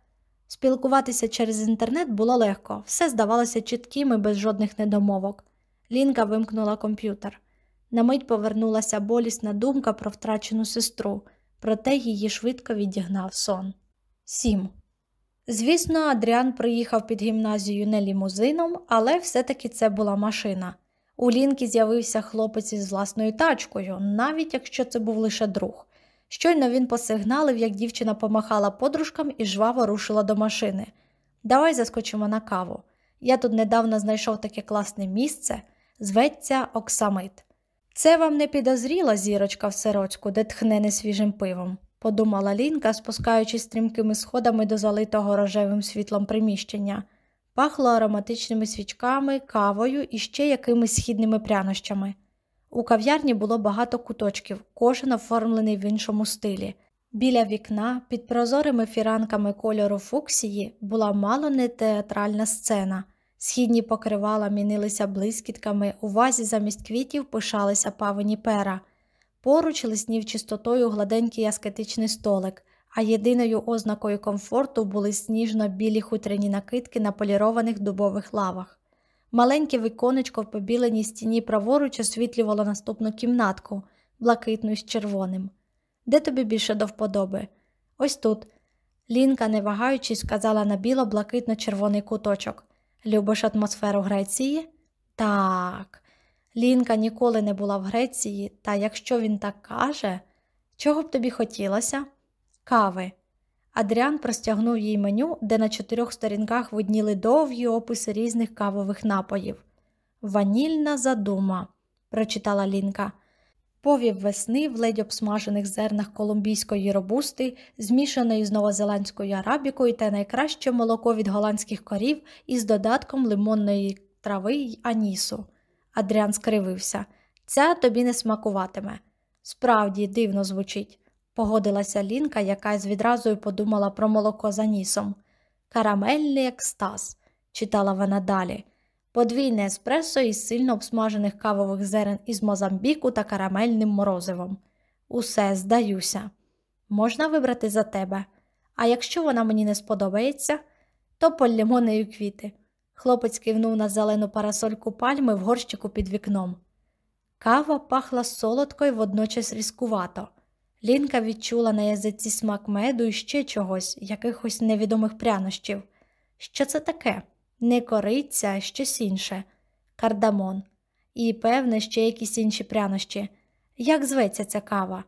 Спілкуватися через інтернет було легко, все здавалося чітким і без жодних недомовок. Лінка вимкнула комп'ютер. На мить повернулася болісна думка про втрачену сестру, проте її швидко відігнав сон. 7. Звісно, Адріан приїхав під гімназію не лімузином, але все-таки це була машина. У Лінки з'явився хлопець із власною тачкою, навіть якщо це був лише друг. Щойно він посигналив, як дівчина помахала подружкам і жваво рушила до машини. Давай заскочимо на каву. Я тут недавно знайшов таке класне місце, зветься Оксамит. Це вам не підозріла зірочка в сирочку, де тхне несвіжим пивом, подумала Лінка, спускаючись стрімкими сходами до залитого рожевим світлом приміщення. Пахло ароматичними свічками, кавою і ще якимись східними прянощами. У кав'ярні було багато куточків, кожен оформлений в іншому стилі. Біля вікна, під прозорими фіранками кольору фуксії, була мало не театральна сцена. Східні покривала мінилися блискітками, у вазі замість квітів пишалися павині пера. Поруч лиснів чистотою гладенький аскетичний столик, а єдиною ознакою комфорту були сніжно-білі хутряні накидки на полірованих дубових лавах. Маленьке віконечко в побіленій стіні праворуч освітлювало наступну кімнатку, блакитну з червоним. Де тобі більше до вподоби? Ось тут. Лінка, не вагаючись, сказала на біло-блакитно-червоний куточок. Любиш атмосферу Греції? Так. Лінка ніколи не була в Греції, та якщо він так каже, чого б тобі хотілося? Кави. Адріан простягнув їй меню, де на чотирьох сторінках видніли довгі описи різних кавових напоїв. Ванільна задума, прочитала Лінка. Повів весни в ледь обсмажених зернах колумбійської робусти, змішаної з новозеландською арабікою та найкраще молоко від голландських корів із додатком лимонної трави й анісу. Адріан скривився. Ця тобі не смакуватиме. Справді, дивно звучить, погодилася Лінка, яка з відразу подумала про молоко за нісом. Карамельний екстаз, читала вона далі подвійне еспресо із сильно обсмажених кавових зерен із Мозамбіку та карамельним морозивом. Усе здаюся. Можна вибрати за тебе. А якщо вона мені не сподобається, то полімонею квіти. Хлопець кивнув на зелену парасольку пальми в горщику під вікном. Кава пахла солодко і водночас різкувато. Лінка відчула на язиці смак меду і ще чогось, якихось невідомих прянощів. Що це таке? Не кориця, а щось інше, кардамон, і, певне, ще якісь інші прянощі. Як зветься ця кава?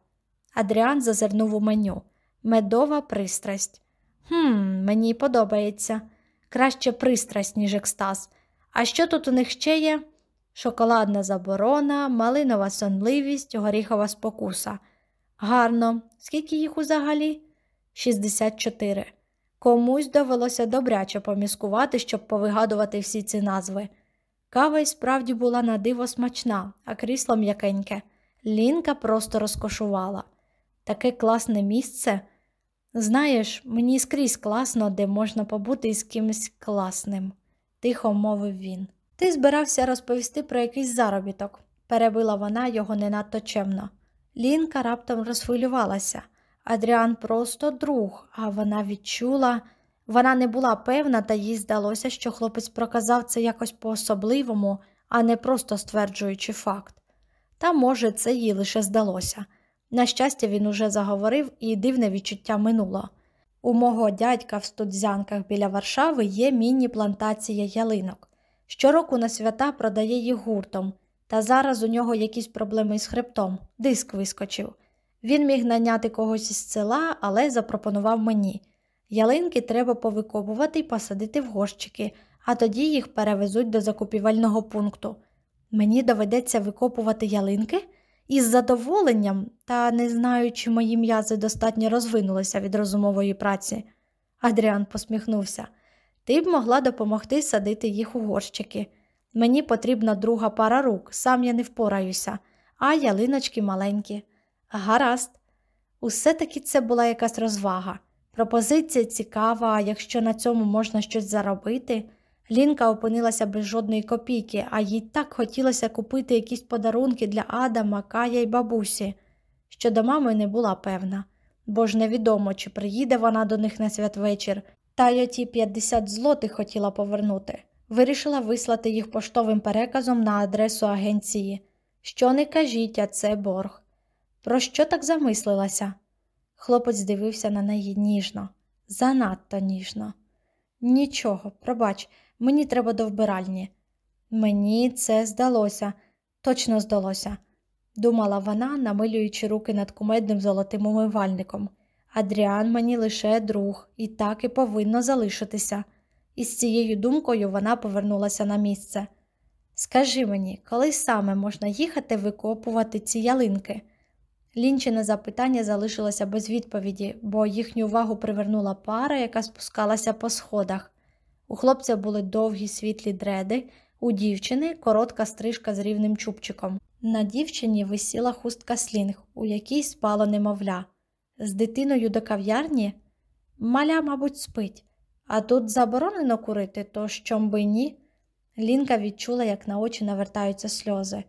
Адріан зазирнув у меню. Медова пристрасть. Хм, мені подобається. Краще пристрасть, ніж екстаз. А що тут у них ще є? Шоколадна заборона, малинова сонливість, горіхова спокуса. Гарно. Скільки їх взагалі? 64. Комусь довелося добряче поміскувати, щоб повигадувати всі ці назви. Кава й справді була на диво смачна, а крісло м'якеньке. Лінка просто розкошувала. Таке класне місце. Знаєш, мені скрізь класно, де можна побути із кимось класним, тихо мовив він. Ти збирався розповісти про якийсь заробіток, перебила вона його не надто чемно. Лінка раптом розхвилювалася. Адріан просто друг, а вона відчула, вона не була певна, та їй здалося, що хлопець проказав це якось по-особливому, а не просто стверджуючи факт. Та, може, це їй лише здалося. На щастя, він уже заговорив, і дивне відчуття минуло. У мого дядька в студзянках біля Варшави є міні-плантація ялинок. Щороку на свята продає їх гуртом, та зараз у нього якісь проблеми з хребтом, диск вискочив. Він міг наняти когось із села, але запропонував мені. Ялинки треба повикопувати і посадити в горщики, а тоді їх перевезуть до закупівельного пункту. Мені доведеться викопувати ялинки із задоволенням, та не знаю, чи мої м'язи достатньо розвинулися від розумової праці. Адріан посміхнувся. Ти б могла допомогти садити їх у горщики. Мені потрібна друга пара рук, сам я не впораюся, а ялиночки маленькі. Гаразд, усе таки це була якась розвага. Пропозиція цікава, якщо на цьому можна щось заробити. Лінка опинилася без жодної копійки, а їй так хотілося купити якісь подарунки для Адама, Кая й бабусі. Щодо мами не була певна, бо ж невідомо, чи приїде вона до них на святвечір, та й оті 50 злотих хотіла повернути. Вирішила вислати їх поштовим переказом на адресу агенції. Що не кажіть, а це борг. Про що так замислилася? Хлопець дивився на неї ніжно, занадто ніжно. Нічого, пробач, мені треба до вбиральні. Мені це здалося, точно здалося, думала вона, намилюючи руки над кумедним золотим умивальником. Адріан мені лише друг, і так і повинно залишитися. І з цією думкою вона повернулася на місце. Скажи мені, коли саме можна їхати викопувати ці ялинки? Лінчине запитання залишилося без відповіді, бо їхню увагу привернула пара, яка спускалася по сходах. У хлопця були довгі світлі дреди, у дівчини коротка стрижка з рівним чубчиком. На дівчині висіла хустка слінг, у якій спало немовля. З дитиною до кав'ярні маля, мабуть, спить, а тут заборонено курити, то чом би ні? Лінка відчула, як на очі навертаються сльози.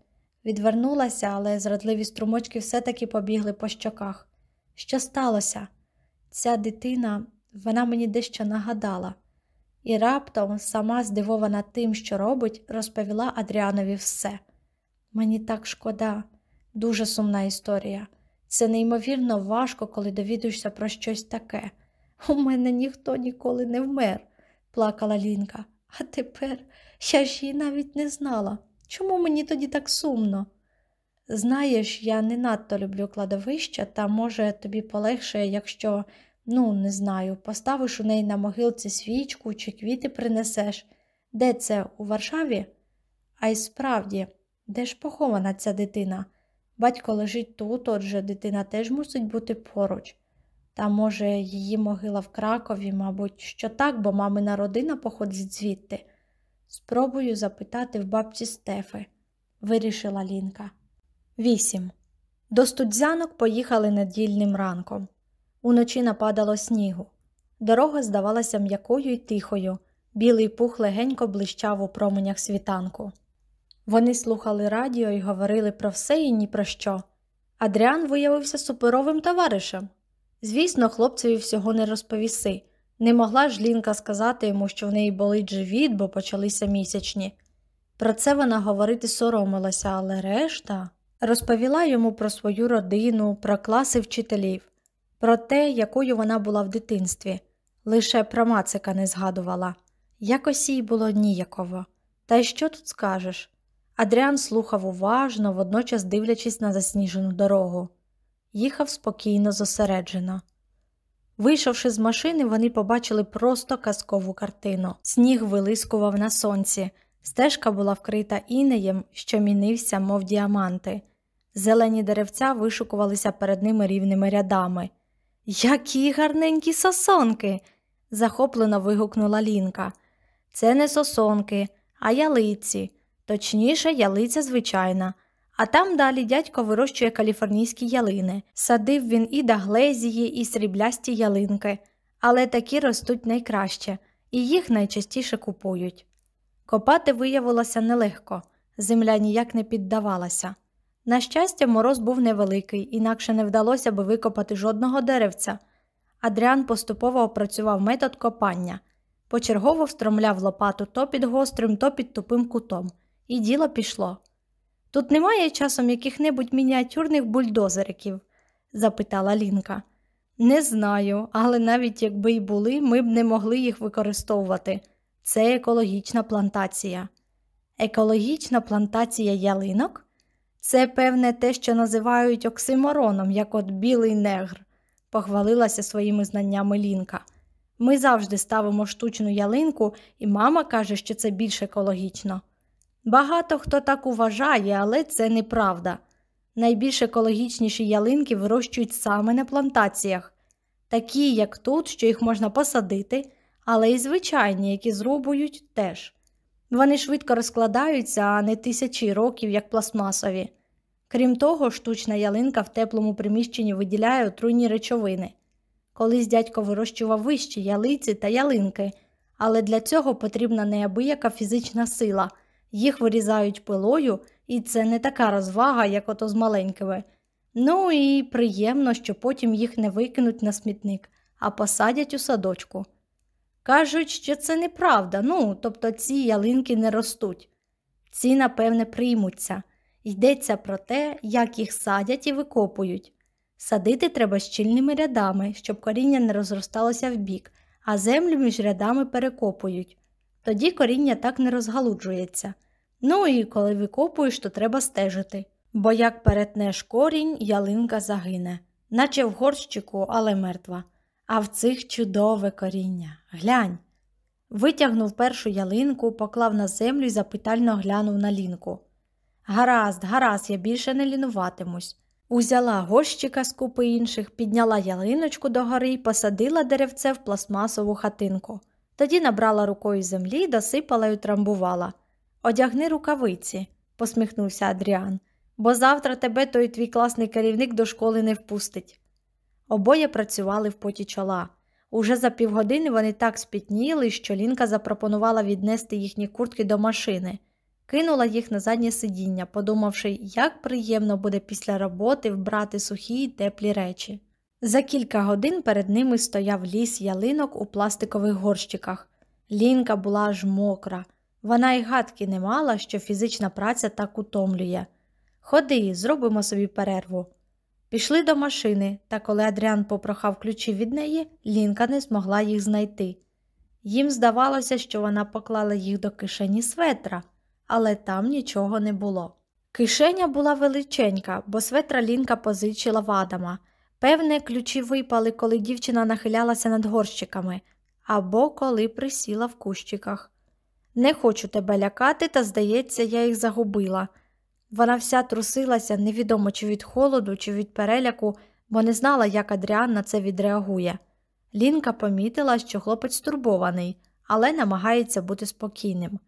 Відвернулася, але зрадливі струмочки все-таки побігли по щоках. Що сталося? Ця дитина, вона мені дещо нагадала, і раптом, сама здивована тим, що робить, розповіла Адріанові все. Мені так шкода, дуже сумна історія. Це неймовірно важко, коли довідуєшся про щось таке. У мене ніхто ніколи не вмер, плакала Лінка. А тепер я ж її навіть не знала. Чому мені тоді так сумно? Знаєш, я не надто люблю кладовища, та, може, тобі полегше, якщо, ну, не знаю, поставиш у неї на могилці свічку чи квіти принесеш. Де це, у Варшаві? А й справді, де ж похована ця дитина? Батько лежить тут, отже, дитина теж мусить бути поруч. Та, може, її могила в Кракові, мабуть, що так, бо мамина родина походить звідти. Спробую запитати в бабці Стефи, вирішила Лінка. 8. До студзянок поїхали недільним ранком. Уночі нападало снігу. Дорога здавалася м'якою й тихою, білий пух легенько блищав у променях світанку. Вони слухали радіо і говорили про все і ні про що. Адріан виявився суперовим товаришем. Звісно, хлопцеві всього не розповіси. Не могла ж Лінка сказати йому, що в неї болить живіт, бо почалися місячні. Про це вона говорити соромилася, але решта розповіла йому про свою родину, про класи вчителів, про те, якою вона була в дитинстві. Лише про Мацика не згадувала. Якось їй було ніяково. Та й що тут скажеш? Адріан слухав уважно, водночас дивлячись на засніжену дорогу. Їхав спокійно, зосереджено. Вийшовши з машини, вони побачили просто казкову картину. Сніг вилискував на сонці, стежка була вкрита інеєм, що мінився, мов діаманти. Зелені деревця вишукувалися перед ними рівними рядами. Які гарненькі сосонки. захоплено вигукнула Лінка. Це не сосонки, а ялиці, точніше, ялиця звичайна. А там далі дядько вирощує каліфорнійські ялини. Садив він і даглезії, і сріблясті ялинки, але такі ростуть найкраще, і їх найчастіше купують. Копати виявилося нелегко, земля ніяк не піддавалася. На щастя, мороз був невеликий, інакше не вдалося би викопати жодного деревця. Адріан поступово опрацював метод копання, почергово встромляв лопату то під гострим, то під тупим кутом, і діло пішло. Тут немає часом яких-небудь мініатюрних бульдозериків? запитала Лінка. Не знаю, але навіть якби й були, ми б не могли їх використовувати. Це екологічна плантація. Екологічна плантація ялинок? Це, певне, те, що називають оксимороном, як от білий негр, похвалилася своїми знаннями Лінка. Ми завжди ставимо штучну ялинку, і мама каже, що це більш екологічно. Багато хто так вважає, але це неправда. Найбільш екологічніші ялинки вирощують саме на плантаціях, такі, як тут, що їх можна посадити, але й звичайні, які зрубують теж. Вони швидко розкладаються, а не тисячі років, як пластмасові. Крім того, штучна ялинка в теплому приміщенні виділяє отруйні речовини. Колись дядько вирощував вищі ялиці та ялинки, але для цього потрібна неабияка фізична сила. Їх вирізають пилою, і це не така розвага, як ото з маленькими. Ну і приємно, що потім їх не викинуть на смітник, а посадять у садочку. Кажуть, що це неправда, ну, тобто ці ялинки не ростуть. Ці, напевне, приймуться. Йдеться про те, як їх садять і викопують. Садити треба щільними рядами, щоб коріння не розросталося вбік, а землю між рядами перекопують. Тоді коріння так не розгалуджується. Ну і коли викопуєш, то треба стежити, бо як перетнеш корінь, ялинка загине, наче в горщику, але мертва. А в цих чудове коріння. Глянь. Витягнув першу ялинку, поклав на землю і запитально глянув на лінку. Гаразд, гаразд, я більше не лінуватимусь. Узяла горщика з купи інших, підняла ялиночку догори і посадила деревце в пластмасову хатинку. Тоді набрала рукою землі, досипала й утрамбувала. Одягни рукавиці, посміхнувся Адріан, бо завтра тебе той твій класний керівник до школи не впустить. Обоє працювали в поті чола. Уже за півгодини вони так спітніли, що Лінка запропонувала віднести їхні куртки до машини, кинула їх на заднє сидіння, подумавши, як приємно буде після роботи вбрати сухі й теплі речі. За кілька годин перед ними стояв ліс ялинок у пластикових горщиках. Лінка була аж мокра. Вона й гадки не мала, що фізична праця так утомлює. Ходи, зробимо собі перерву. Пішли до машини, та коли Адріан попрохав ключі від неї, Лінка не змогла їх знайти. Їм здавалося, що вона поклала їх до кишені светра, але там нічого не було. Кишеня була величенька, бо светра Лінка позичила в Адама. Певне, ключі випали, коли дівчина нахилялася над горщиками або коли присіла в кущиках. Не хочу тебе лякати, та, здається, я їх загубила. Вона вся трусилася, невідомо чи від холоду, чи від переляку, бо не знала, як Адріан на це відреагує. Лінка помітила, що хлопець стурбований, але намагається бути спокійним.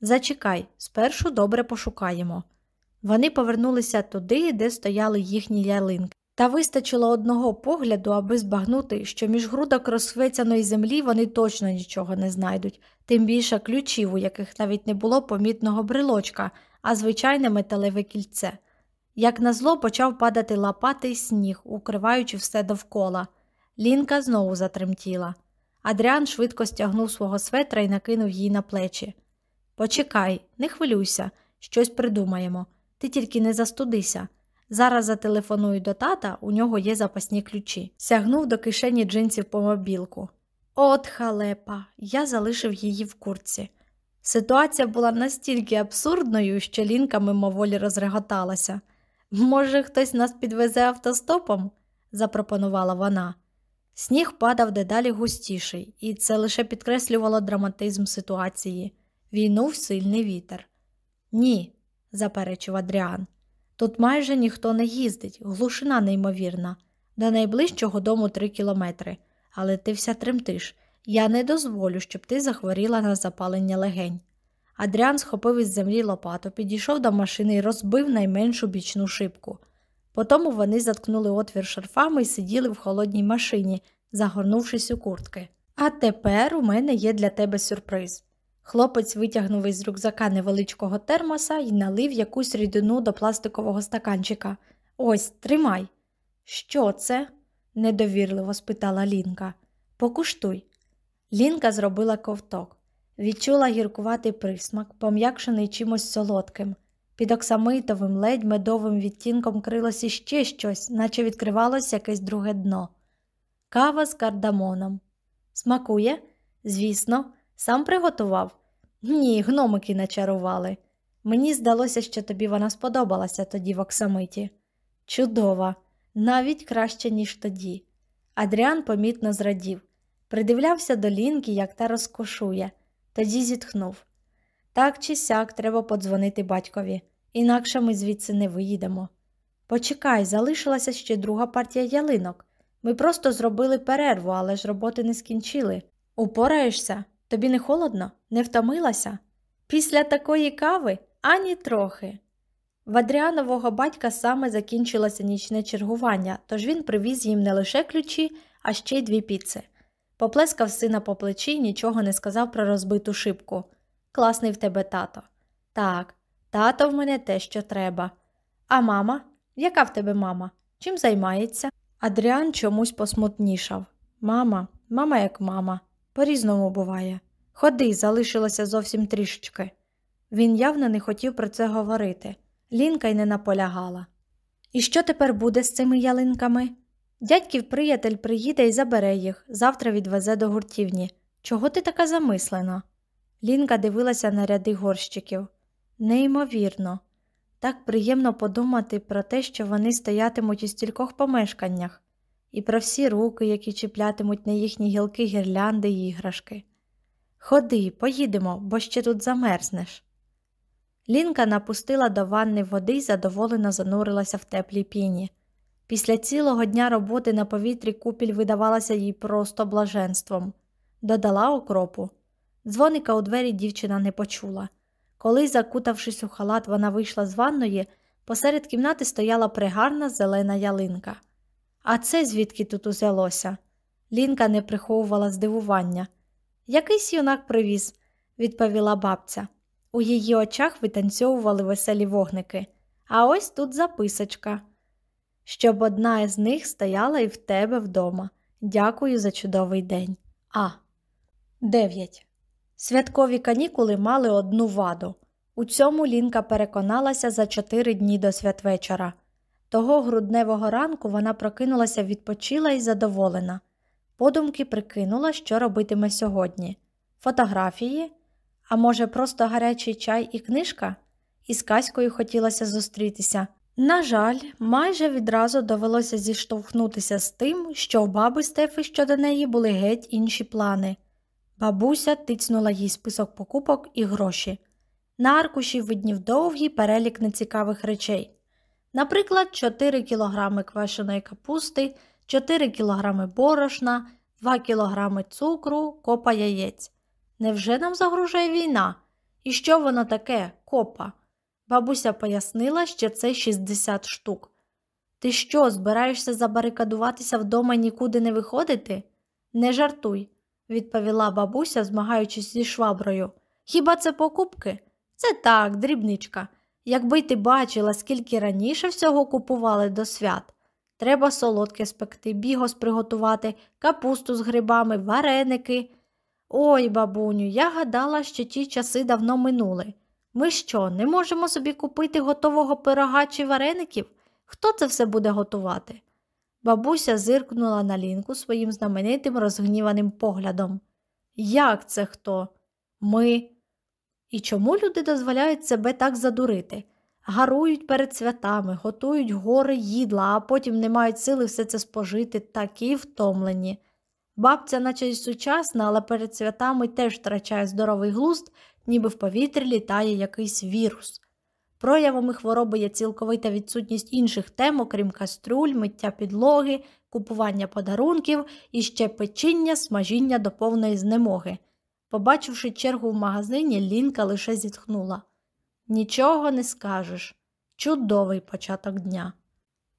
Зачекай, спершу добре пошукаємо. Вони повернулися туди, де стояли їхні ялинки. Та вистачило одного погляду, аби збагнути, що між грудок розхвецяної землі вони точно нічого не знайдуть, тим більше ключів, у яких навіть не було помітного брелочка, а звичайне металеве кільце. Як назло почав падати лопатий сніг, укриваючи все довкола. Лінка знову затремтіла. Адріан швидко стягнув свого светра і накинув їй на плечі. Почекай, не хвилюйся, щось придумаємо. Ти тільки не застудися. Зараз зателефоную до тата, у нього є запасні ключі. Сягнув до кишені джинсів по мобілку. От халепа, я залишив її в курці. Ситуація була настільки абсурдною, що Лінка мимоволі розреготалася. Може, хтось нас підвезе автостопом? запропонувала вона. Сніг падав дедалі густіший, і це лише підкреслювало драматизм ситуації. Війнув сильний вітер. Ні, заперечив Адріан. Тут майже ніхто не їздить, глушина неймовірна, до найближчого дому три кілометри, але ти вся тремтиш. Я не дозволю, щоб ти захворіла на запалення легень. Адріан схопив із землі лопату, підійшов до машини і розбив найменшу бічну шибку. Потому вони заткнули отвір шарфами і сиділи в холодній машині, загорнувшись у куртки. А тепер у мене є для тебе сюрприз. Хлопець витягнув із рюкзака невеличкого термоса і налив якусь рідину до пластикового стаканчика. Ось, тримай. Що це? недовірливо спитала Лінка. Покуштуй. Лінка зробила ковток, відчула гіркуватий присмак, пом'якшений чимось солодким. Під оксамитовим, ледь медовим відтінком крилося ще щось, наче відкривалося якесь друге дно. Кава з кардамоном. Смакує? Звісно, сам приготував? Ні, гномики начарували. Мені здалося, що тобі вона сподобалася тоді в оксамиті. Чудова, навіть краще, ніж тоді. Адріан помітно зрадів. Придивлявся до лінки, як та розкошує, тоді зітхнув. Так чи сяк треба подзвонити батькові, інакше ми звідси не виїдемо. Почекай, залишилася ще друга партія ялинок. Ми просто зробили перерву, але ж роботи не скінчили. Упораєшся? Тобі не холодно? Не втомилася? Після такої кави ані трохи. В Адріанового батька саме закінчилося нічне чергування, тож він привіз їм не лише ключі, а ще й дві піци. Поплескав сина по плечі і нічого не сказав про розбиту шибку. Класний в тебе тато. Так, тато в мене те, що треба. А мама? Яка в тебе мама? Чим займається? Адріан чомусь посмутнішав. Мама, мама як мама. По різному буває. Ходи, залишилося зовсім трішечки. Він явно не хотів про це говорити. Лінка й не наполягала. І що тепер буде з цими ялинками? Дядьків приятель приїде і забере їх, завтра відвезе до гуртівні. Чого ти така замислена? Лінка дивилася на ряди горщиків. Неймовірно, так приємно подумати про те, що вони стоятимуть у стількох помешканнях, і про всі руки, які чіплятимуть на їхні гілки гірлянди й іграшки. Ходи, поїдемо, бо ще тут замерзнеш. Лінка напустила до ванни води і задоволено занурилася в теплій піні. Після цілого дня роботи на повітрі купіль видавалася їй просто блаженством. Додала окропу. Дзвоника у двері дівчина не почула. Коли, закутавшись у халат, вона вийшла з ванної, посеред кімнати стояла пригарна зелена ялинка. А це звідки тут узялося? Лінка не приховувала здивування. Якийсь юнак привіз, відповіла бабця. У її очах витанцьовували веселі вогники. А ось тут записочка. Щоб одна із них стояла і в тебе вдома. Дякую за чудовий день. А. 9. Святкові канікули мали одну ваду. У цьому Лінка переконалася за чотири дні до святвечора. Того грудневого ранку вона прокинулася відпочила і задоволена. Подумки прикинула, що робитиме сьогодні. Фотографії, а може, просто гарячий чай і книжка? Із Каською хотілося зустрітися. На жаль, майже відразу довелося зіштовхнутися з тим, що в баби Стефи щодо неї були геть інші плани. Бабуся тицнула їй список покупок і гроші. На аркуші виднів довгий перелік нецікавих речей. Наприклад, 4 кілограми квашеної капусти, 4 кілограми борошна, 2 кілограми цукру, копа яєць. Невже нам загрожує війна? І що воно таке, копа? Бабуся пояснила, що це 60 штук. Ти що, збираєшся забарикадуватися вдома і нікуди не виходити? Не жартуй, відповіла бабуся, змагаючись зі шваброю. Хіба це покупки? Це так, дрібничка. Якби ти бачила, скільки раніше всього купували до свят. Треба солодке спекти, бігос приготувати, капусту з грибами, вареники. Ой, бабуню, я гадала, що ті часи давно минули. Ми що, не можемо собі купити готового пирога чи вареників? Хто це все буде готувати? Бабуся зиркнула на лінку своїм знаменитим розгніваним поглядом. Як це хто? Ми. І чому люди дозволяють себе так задурити? Гарують перед святами, готують гори їдла, а потім не мають сили все це спожити, такі втомлені. Бабця, наче й сучасна, але перед святами теж втрачає здоровий глузд, ніби в повітрі літає якийсь вірус. Проявами хвороби є цілковита відсутність інших тем, окрім каструль, миття підлоги, купування подарунків і ще печіння, смажіння до повної знемоги. Побачивши чергу в магазині, Лінка лише зітхнула. Нічого не скажеш. Чудовий початок дня.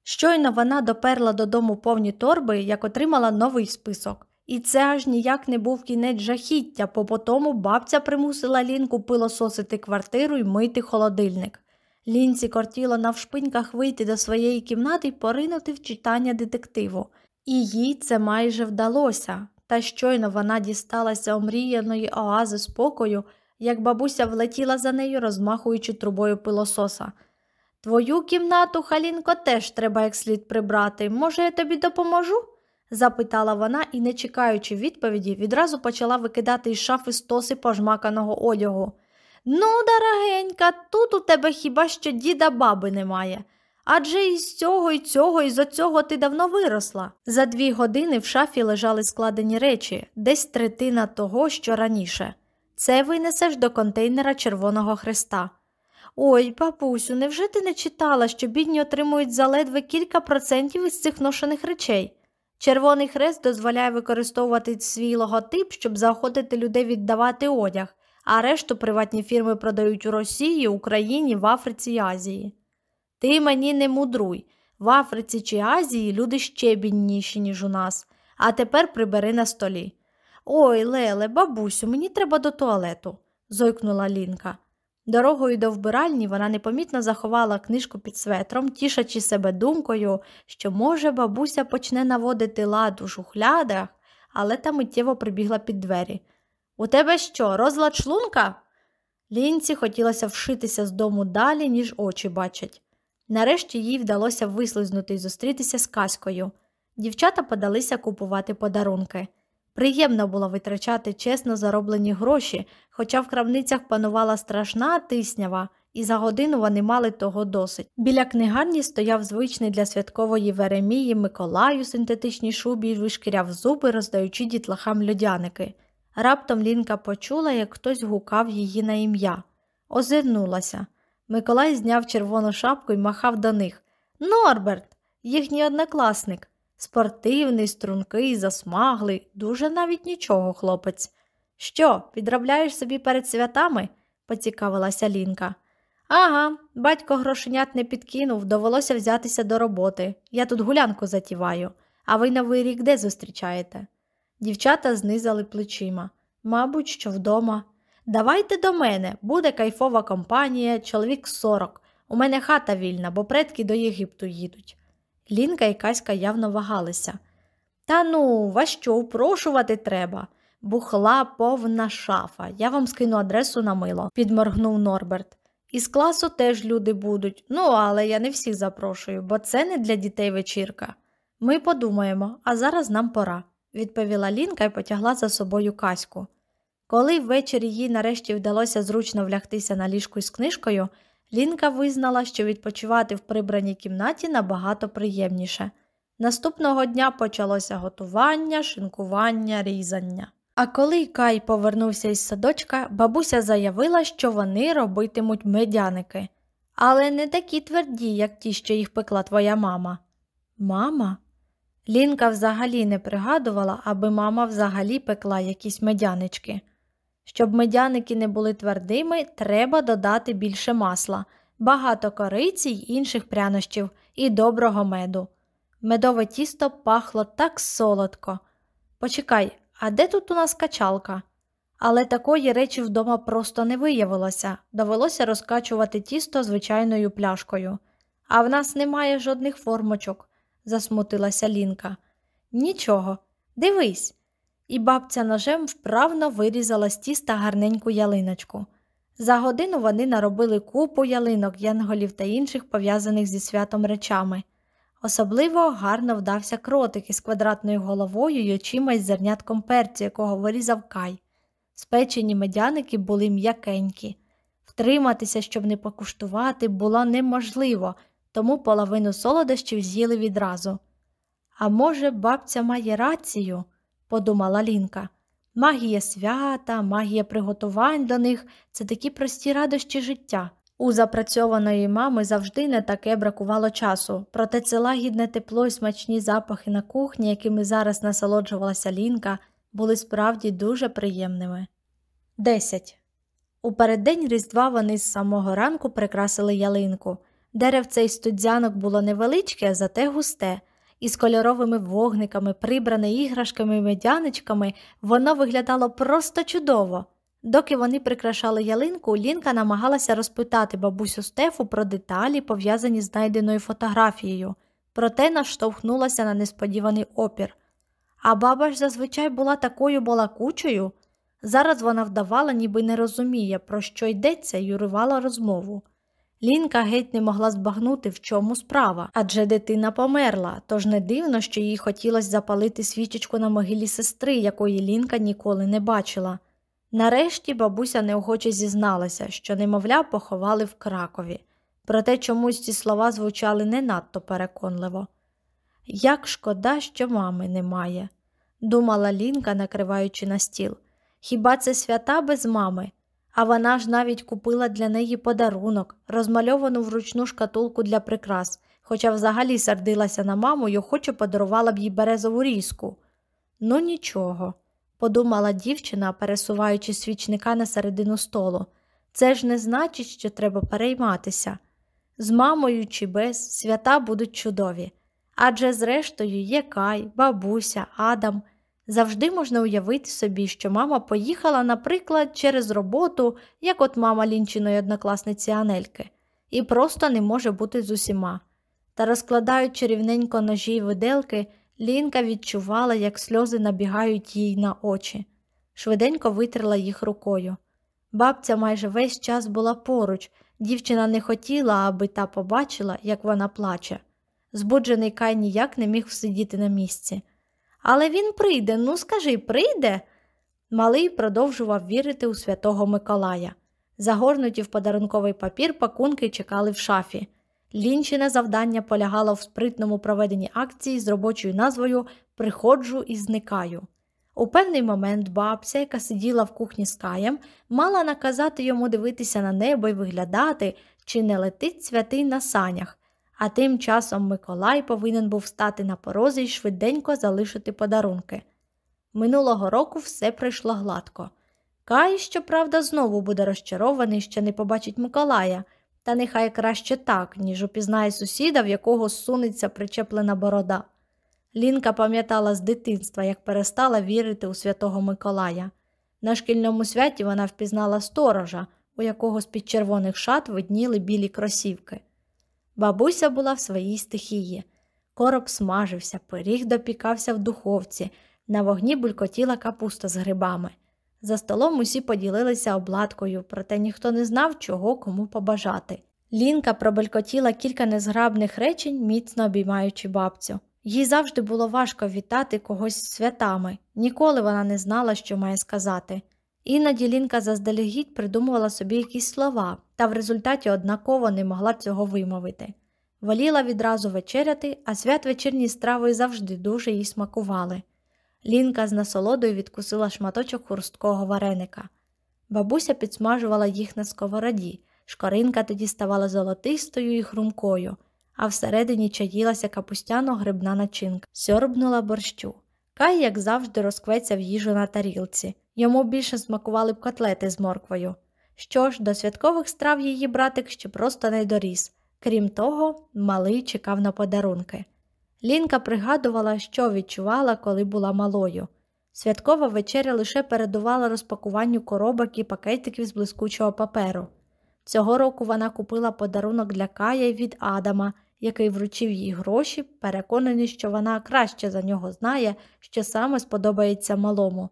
Щойно вона доперла додому повні торби, як отримала новий список. І це аж ніяк не був кінець жахіття, бо потому бабця примусила Лінку пилососити квартиру і мити холодильник. Лінці кортіло навшпиньках вийти до своєї кімнати і поринути в читання детективу. І їй це майже вдалося, та щойно вона дісталася омріяної оази спокою, як бабуся влетіла за нею, розмахуючи трубою пилососа. Твою кімнату, Халінко, теж треба як слід прибрати. Може, я тобі допоможу? запитала вона і, не чекаючи відповіді, відразу почала викидати із шафи стоси пожмаканого одягу. Ну, дорогенька, тут у тебе хіба що діда баби немає. Адже із цього, і цього, і з оцього ти давно виросла. За дві години в шафі лежали складені речі, десь третина того, що раніше. Це винесеш до контейнера Червоного Хреста. Ой, папусю, невже ти не читала, що бідні отримують заледве кілька процентів із цих ношених речей? Червоний хрест дозволяє використовувати свій логотип, щоб заохотити людей віддавати одяг, а решту приватні фірми продають у Росії, Україні, в Африці і Азії. Ти мені не мудруй. В Африці чи Азії люди ще бідніші, ніж у нас, а тепер прибери на столі. Ой, Леле, бабусю, мені треба до туалету, зойкнула Лінка. Дорогою до вбиральні вона непомітно заховала книжку під светром, тішачи себе думкою, що, може, бабуся почне наводити лад у шухлядах, але та миттєво прибігла під двері. У тебе що, розлад шлунка? Лінці хотілося вшитися з дому далі, ніж очі бачать. Нарешті їй вдалося вислизнути і зустрітися з Каською. Дівчата подалися купувати подарунки. Приємно було витрачати чесно зароблені гроші, хоча в крамницях панувала страшна тиснява, і за годину вони мали того досить. Біля книгарні стояв звичний для святкової Веремії Миколай у синтетичній шубі і вишкіряв зуби, роздаючи дітлахам льодяники. Раптом Лінка почула, як хтось гукав її на ім'я. Озирнулася. Миколай зняв червону шапку і махав до них. Норберт, їхній однокласник. Спортивний, стрункий, засмаглий, дуже навіть нічого, хлопець. Що, підробляєш собі перед святами? поцікавилася Лінка. Ага, батько грошенят не підкинув, довелося взятися до роботи. Я тут гулянку затіваю, а ви новий рік де зустрічаєте? Дівчата знизали плечима. Мабуть, що вдома. Давайте до мене, буде кайфова компанія, чоловік сорок. У мене хата вільна, бо предки до Єгипту їдуть. Лінка і Каська явно вагалися. Та ну, вас що, упрошувати треба? Бухла повна шафа. Я вам скину адресу на мило, підморгнув Норберт. Із класу теж люди будуть, ну, але я не всіх запрошую, бо це не для дітей вечірка. Ми подумаємо, а зараз нам пора, відповіла Лінка і потягла за собою Каську. Коли ввечері їй нарешті вдалося зручно влягтися на ліжку із книжкою, Лінка визнала, що відпочивати в прибраній кімнаті набагато приємніше. Наступного дня почалося готування, шинкування, різання. А коли Кай повернувся із садочка, бабуся заявила, що вони робитимуть медяники, але не такі тверді, як ті, що їх пекла твоя мама. Мама? Лінка взагалі не пригадувала, аби мама взагалі пекла якісь медянички. Щоб медяники не були твердими, треба додати більше масла, багато кориці й інших прянощів і доброго меду. Медове тісто пахло так солодко. Почекай, а де тут у нас качалка? Але такої речі вдома просто не виявилося, довелося розкачувати тісто звичайною пляшкою. А в нас немає жодних формочок, засмутилася Лінка. Нічого, дивись. І бабця ножем вправно вирізала з тіста гарненьку ялиночку. За годину вони наробили купу ялинок, янголів та інших пов'язаних зі святом речами. Особливо гарно вдався кротик із квадратною головою й очима із зернятком перцю, якого вирізав кай. Спечені медяники були м'якенькі. Втриматися, щоб не покуштувати, було неможливо, тому половину солодощів з'їли відразу. А може, бабця має рацію, подумала Лінка. Магія свята, магія приготувань до них це такі прості радощі життя. У запрацьованої мами завжди не таке бракувало часу, проте це лагідне тепло і смачні запахи на кухні, якими зараз насолоджувалася Лінка, були справді дуже приємними. 10. У переддень Різдва вони з самого ранку прикрасили ялинку. Деревце із студзянок було невеличке, зате густе, із кольоровими вогниками, прибране іграшками і медяничками, воно виглядало просто чудово. Доки вони прикрашали ялинку, Лінка намагалася розпитати бабусю Стефу про деталі, пов'язані з знайденою фотографією, проте наштовхнулася на несподіваний опір. А баба ж зазвичай була такою балакучою. Зараз вона вдавала, ніби не розуміє, про що йдеться, і уривала розмову. Лінка геть не могла збагнути, в чому справа, адже дитина померла, тож не дивно, що їй хотілося запалити свічечку на могилі сестри, якої Лінка ніколи не бачила. Нарешті бабуся неохоче зізналася, що немовля поховали в Кракові, проте чомусь ці слова звучали не надто переконливо. Як шкода, що мами немає, думала Лінка, накриваючи на стіл. Хіба це свята без мами? А вона ж навіть купила для неї подарунок, розмальовану вручну шкатулку для прикрас, хоча взагалі сердилася на маму й охоче подарувала б їй березову різку. Ну нічого подумала дівчина, пересуваючи свічника на середину столу. Це ж не значить, що треба перейматися. З мамою чи без свята будуть чудові. Адже, зрештою, є Кай, бабуся, Адам. Завжди можна уявити собі, що мама поїхала, наприклад, через роботу, як от мама лінчиної однокласниці Анельки, і просто не може бути з усіма. Та розкладаючи рівненько ножі й виделки, Лінка відчувала, як сльози набігають їй на очі, швиденько витерла їх рукою. Бабця майже весь час була поруч, дівчина не хотіла, аби та побачила, як вона плаче. Збуджений Кай ніяк не міг всидіти на місці. Але він прийде, ну скажи, прийде. Малий продовжував вірити у святого Миколая. Загорнуті в подарунковий папір пакунки чекали в шафі. Лінчине завдання полягало в спритному проведенні акції з робочою назвою Приходжу і зникаю. У певний момент бабця, яка сиділа в кухні з каєм, мала наказати йому дивитися на небо і виглядати, чи не летить святий на санях, а тим часом Миколай повинен був стати на порозі і швиденько залишити подарунки. Минулого року все пройшло гладко. Кай, щоправда, знову буде розчарований, що не побачить Миколая, та нехай краще так, ніж упізнає сусіда, в якого сунеться причеплена борода. Лінка пам'ятала з дитинства, як перестала вірити у святого Миколая. На шкільному святі вона впізнала сторожа, у якого з під червоних шат видніли білі кросівки. Бабуся була в своїй стихії. Короб смажився, пиріг допікався в духовці, на вогні булькотіла капуста з грибами. За столом усі поділилися обладкою, проте ніхто не знав, чого кому побажати. Лінка пробелькотіла кілька незграбних речень, міцно обіймаючи бабцю. Їй завжди було важко вітати когось святами, ніколи вона не знала, що має сказати. Іноді Лінка заздалегідь придумувала собі якісь слова, та в результаті однаково не могла цього вимовити. Воліла відразу вечеряти, а святвечірні страви завжди дуже їй смакували. Лінка з насолодою відкусила шматочок хурсткого вареника. Бабуся підсмажувала їх на сковороді, шкоринка тоді ставала золотистою і хрумкою, а всередині чаїлася капустяно-грибна начинка, сьорбнула борщу. Кай, як завжди, розкветься в їжу на тарілці. Йому більше смакували б котлети з морквою. Що ж, до святкових страв її братик ще просто не доріс. Крім того, малий чекав на подарунки. Лінка пригадувала, що відчувала, коли була малою. Святкова вечеря лише передувала розпакуванню коробок і пакетиків з блискучого паперу. Цього року вона купила подарунок для Кая від Адама, який вручив їй гроші, переконаний, що вона краще за нього знає, що саме сподобається малому.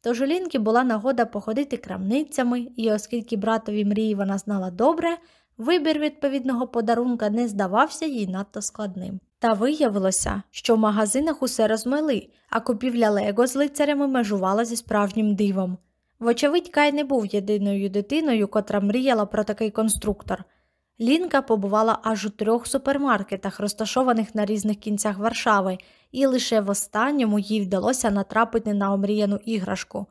Тож у Лінки була нагода походити крамницями, і, оскільки братові мрії вона знала добре, вибір відповідного подарунка не здавався їй надто складним. Та виявилося, що в магазинах усе розмили, а купівля Лего з лицарями межувала зі справжнім дивом. Вочевидь, Кай не був єдиною дитиною, котра мріяла про такий конструктор. Лінка побувала аж у трьох супермаркетах, розташованих на різних кінцях Варшави, і лише в останньому їй вдалося натрапити на омріяну іграшку.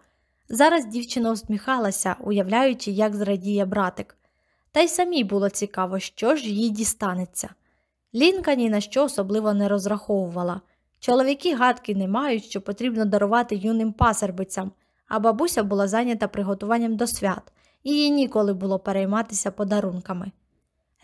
Зараз дівчина усміхалася, уявляючи, як зрадіє братик. Та й самій було цікаво, що ж їй дістанеться. Лінка ні на що особливо не розраховувала. Чоловіки гадки не мають, що потрібно дарувати юним пасербицям, а бабуся була зайнята приготуванням до свят, і їй ніколи було перейматися подарунками.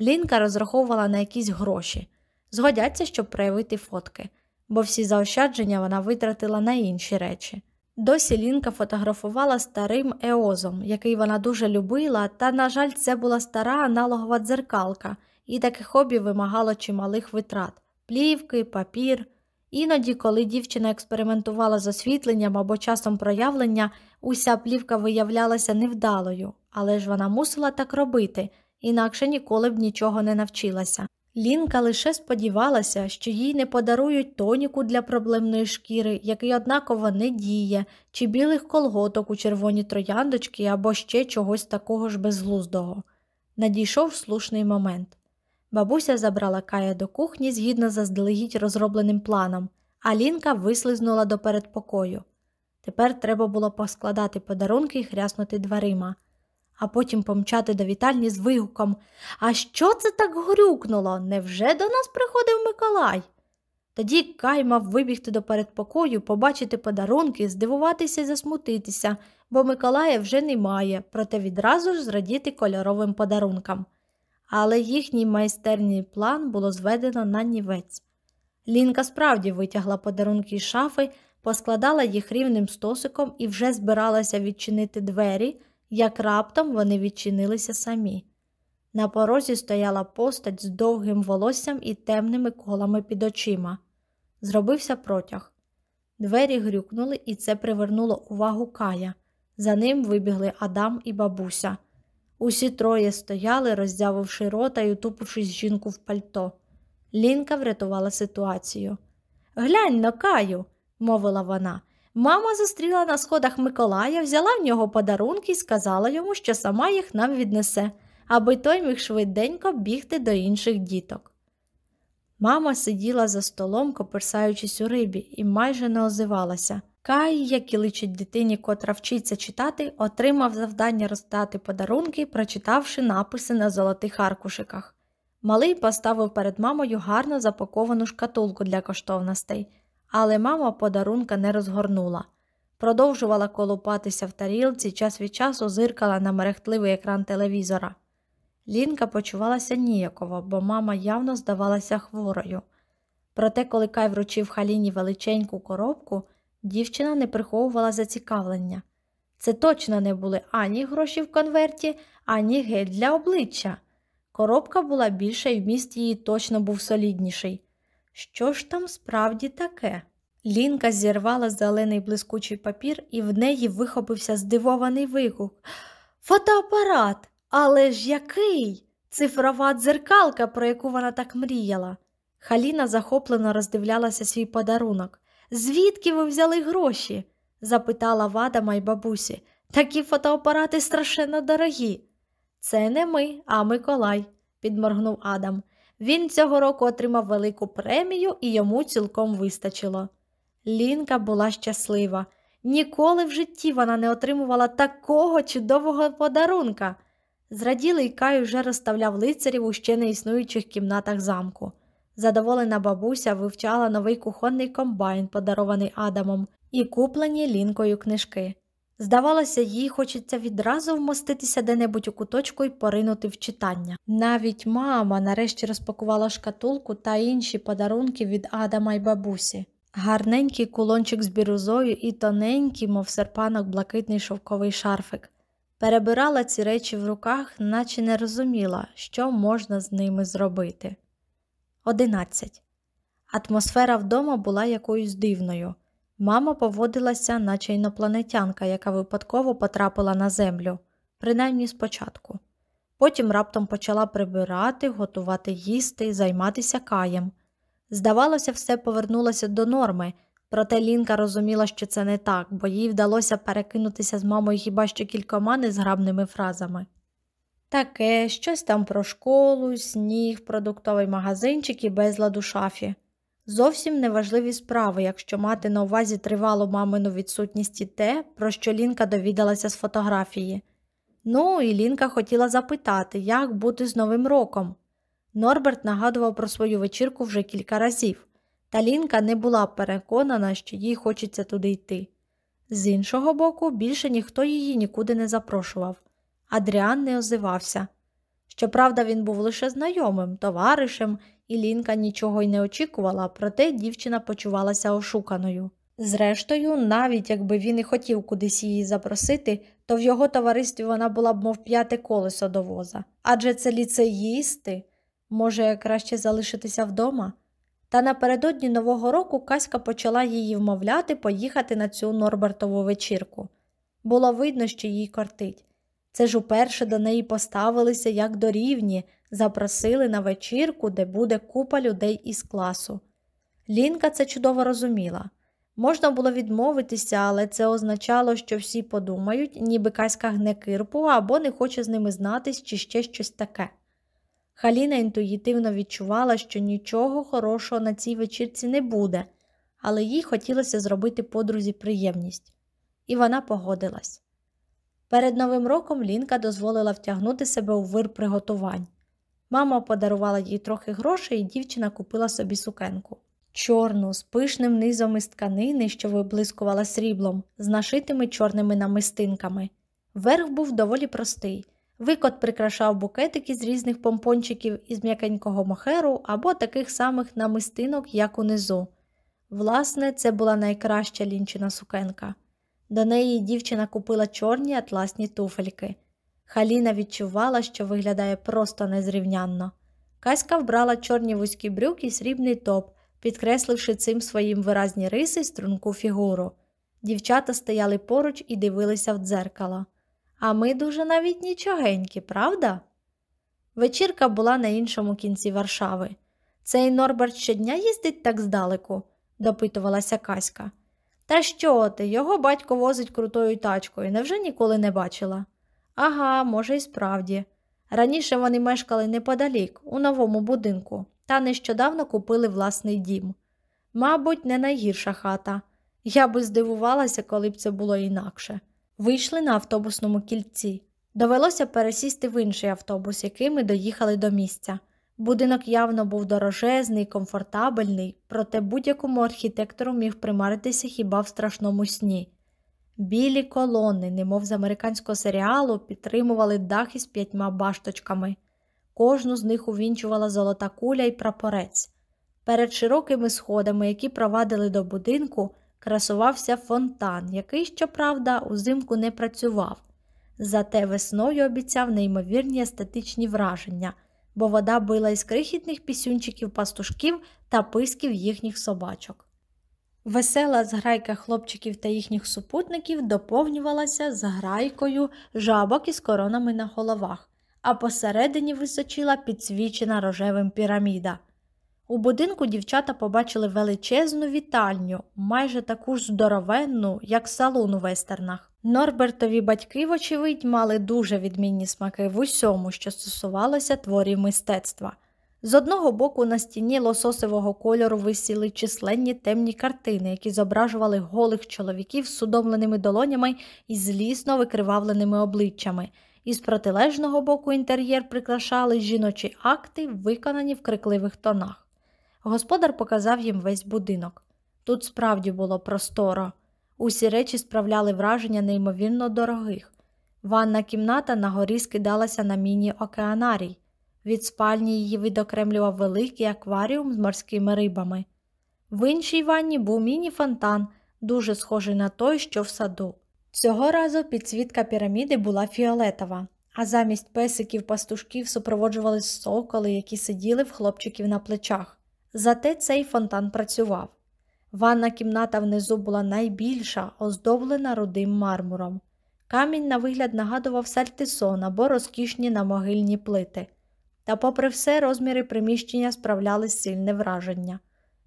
Лінка розраховувала на якісь гроші, згодяться, щоб проявити фотки, бо всі заощадження вона витратила на інші речі. Досі Лінка фотографувала старим еозом, який вона дуже любила, та, на жаль, це була стара аналогова дзеркалка, і таке хобі вимагало чималих витрат плівки, папір. Іноді, коли дівчина експериментувала з освітленням або часом проявлення, уся плівка виявлялася невдалою, але ж вона мусила так робити, інакше ніколи б нічого не навчилася. Лінка лише сподівалася, що їй не подарують тоніку для проблемної шкіри, який однаково не діє, чи білих колготок у червоні трояндочки або ще чогось такого ж безглуздого. Надійшов слушний момент. Бабуся забрала Кая до кухні згідно заздалегідь розробленим планом, а Лінка вислизнула до передпокою. Тепер треба було поскладати подарунки і хряснути дверима а потім помчати до вітальні з вигуком А що це так грюкнуло? Невже до нас приходив Миколай? Тоді Кай мав вибігти до передпокою, побачити подарунки, здивуватися і засмутитися, бо Миколая вже немає, проте відразу ж зрадіти кольоровим подарункам. Але їхній майстерній план було зведено на нівець. Лінка справді витягла подарунки з шафи, поскладала їх рівним стосиком і вже збиралася відчинити двері як раптом вони відчинилися самі. На порозі стояла постать з довгим волоссям і темними колами під очима. Зробився протяг. Двері грюкнули, і це привернуло увагу Кая. За ним вибігли Адам і бабуся. Усі троє стояли, роздявивши рота і утупившись жінку в пальто. Лінка врятувала ситуацію. Глянь на Каю, мовила вона. Мама зустріла на сходах Миколая, взяла в нього подарунки і сказала йому, що сама їх нам віднесе, аби той міг швиденько бігти до інших діток. Мама сиділа за столом, коперсаючись у рибі, і майже не озивалася. Кай, як і личить дитині, котра вчиться читати, отримав завдання роздати подарунки, прочитавши написи на золотих аркушиках. Малий поставив перед мамою гарно запаковану шкатулку для коштовностей, але мама подарунка не розгорнула. Продовжувала колупатися в тарілці, час від часу зиркала на мерехтливий екран телевізора. Лінка почувалася ніяково, бо мама явно здавалася хворою. Проте, коли Кай вручив Халіні величеньку коробку, дівчина не приховувала зацікавлення. Це точно не були ані гроші в конверті, ані гель для обличчя. Коробка була більша і вміст її точно був солідніший. Що ж там справді таке? Лінка зірвала зелений блискучий папір, і в неї вихопився здивований вигук. Фотоапарат! Але ж який? Цифрова дзеркалка, про яку вона так мріяла. Халіна захоплено роздивлялася свій подарунок. Звідки ви взяли гроші? запитала Вадама й бабусі. Такі фотоапарати страшенно дорогі. Це не ми, а Миколай, підморгнув Адам. Він цього року отримав велику премію і йому цілком вистачило. Лінка була щаслива. Ніколи в житті вона не отримувала такого чудового подарунка. Зраділий Кай вже розставляв лицарів у ще не існуючих кімнатах замку. Задоволена бабуся вивчала новий кухонний комбайн, подарований Адамом, і куплені лінкою книжки. Здавалося, їй хочеться відразу вмоститися де-небудь у куточку і поринути в читання. Навіть мама нарешті розпакувала шкатулку та інші подарунки від Адама й бабусі. Гарненький кулончик з бірузою і тоненький, мов серпанок, блакитний шовковий шарфик. Перебирала ці речі в руках, наче не розуміла, що можна з ними зробити. 11. Атмосфера вдома була якоюсь дивною. Мама поводилася, наче інопланетянка, яка випадково потрапила на землю, принаймні спочатку. Потім раптом почала прибирати, готувати їсти, займатися каєм. Здавалося, все повернулося до норми, проте Лінка розуміла, що це не так, бо їй вдалося перекинутися з мамою хіба що кількома незграбними фразами. Таке, щось там про школу, сніг, продуктовий магазинчик і безлад у шафі. Зовсім неважливі справи, якщо мати на увазі тривалу мамину відсутність і те, про що Лінка довідалася з фотографії. Ну, і Лінка хотіла запитати, як бути з Новим роком. Норберт нагадував про свою вечірку вже кілька разів, та Лінка не була переконана, що їй хочеться туди йти. З іншого боку, більше ніхто її нікуди не запрошував. Адріан не озивався. Щоправда, він був лише знайомим, товаришем, і Лінка нічого й не очікувала, проте дівчина почувалася ошуканою. Зрештою, навіть якби він і хотів кудись її запросити, то в його товаристві вона була б, мов п'яте колесо до воза. Адже це ліцеїсти. Може, краще залишитися вдома? Та напередодні Нового року Каська почала її вмовляти поїхати на цю Норбертову вечірку. Було видно, що їй кортить. Це ж уперше до неї поставилися як до рівні, запросили на вечірку, де буде купа людей із класу. Лінка це чудово розуміла. Можна було відмовитися, але це означало, що всі подумають, ніби Каська гне кирпу або не хоче з ними знатись, чи ще щось таке. Халіна інтуїтивно відчувала, що нічого хорошого на цій вечірці не буде, але їй хотілося зробити подрузі приємність, і вона погодилась. Перед Новим роком Лінка дозволила втягнути себе у вир приготувань. Мама подарувала їй трохи грошей, і дівчина купила собі сукенку. Чорну, з пишним низом із тканини, що виблискувала сріблом, з нашитими чорними намистинками. Верх був доволі простий. Викот прикрашав букетики з різних помпончиків із м'якенького мохеру або таких самих намистинок, як унизу. Власне, це була найкраща лінчина сукенка. До неї дівчина купила чорні атласні туфельки. Халіна відчувала, що виглядає просто незрівнянно. Каська вбрала чорні вузькі брюки і срібний топ, підкресливши цим своїм виразні риси й струнку фігуру. Дівчата стояли поруч і дивилися в дзеркало. А ми дуже навіть нічогенькі, правда? Вечірка була на іншому кінці Варшави. Цей Норберт щодня їздить так здалеку, допитувалася Каська. Та що ти? Його батько возить крутою тачкою, невже ніколи не бачила? Ага, може, і справді. Раніше вони мешкали неподалік, у новому будинку, та нещодавно купили власний дім. Мабуть, не найгірша хата. Я би здивувалася, коли б це було інакше. Вийшли на автобусному кільці. Довелося пересісти в інший автобус, який ми доїхали до місця. Будинок явно був дорожезний, комфортабельний, проте будь-якому архітектору міг примаритися хіба в страшному сні. Білі колони, немов з американського серіалу, підтримували дах із п'ятьма башточками. Кожну з них увінчувала золота куля і прапорець. Перед широкими сходами, які провадили до будинку, красувався фонтан, який, щоправда, узимку не працював. Зате весною обіцяв неймовірні естетичні враження, бо вода била із крихітних пісюнчиків пастушків та писків їхніх собачок. Весела зграйка хлопчиків та їхніх супутників доповнювалася зграйкою жабок із коронами на головах, а посередині височила підсвічена рожевим піраміда. У будинку дівчата побачили величезну вітальню, майже таку ж здоровенну, як салон у вестернах. Норбертові батьки, вочевидь, мали дуже відмінні смаки в усьому, що стосувалося творів мистецтва. З одного боку на стіні лососевого кольору висіли численні темні картини, які зображували голих чоловіків з судомленими долонями і злісно викривавленими обличчями, і з протилежного боку інтер'єр прикрашали жіночі акти, виконані в крикливих тонах. Господар показав їм весь будинок. Тут справді було просторо. Усі речі справляли враження неймовірно дорогих. Ванна кімната на горі скидалася на міні-океанарій. Від спальні її відокремлював великий акваріум з морськими рибами. В іншій ванні був міні-фонтан, дуже схожий на той, що в саду. Цього разу підсвітка піраміди була фіолетова, а замість песиків пастушків супроводжували соколи, які сиділи в хлопчиків на плечах. Зате цей фонтан працював. Ванна кімната внизу була найбільша, оздоблена рудим мармуром. Камінь на вигляд нагадував сальтисон або розкішні намогильні плити. Та, попри все, розміри приміщення справляли сильне враження.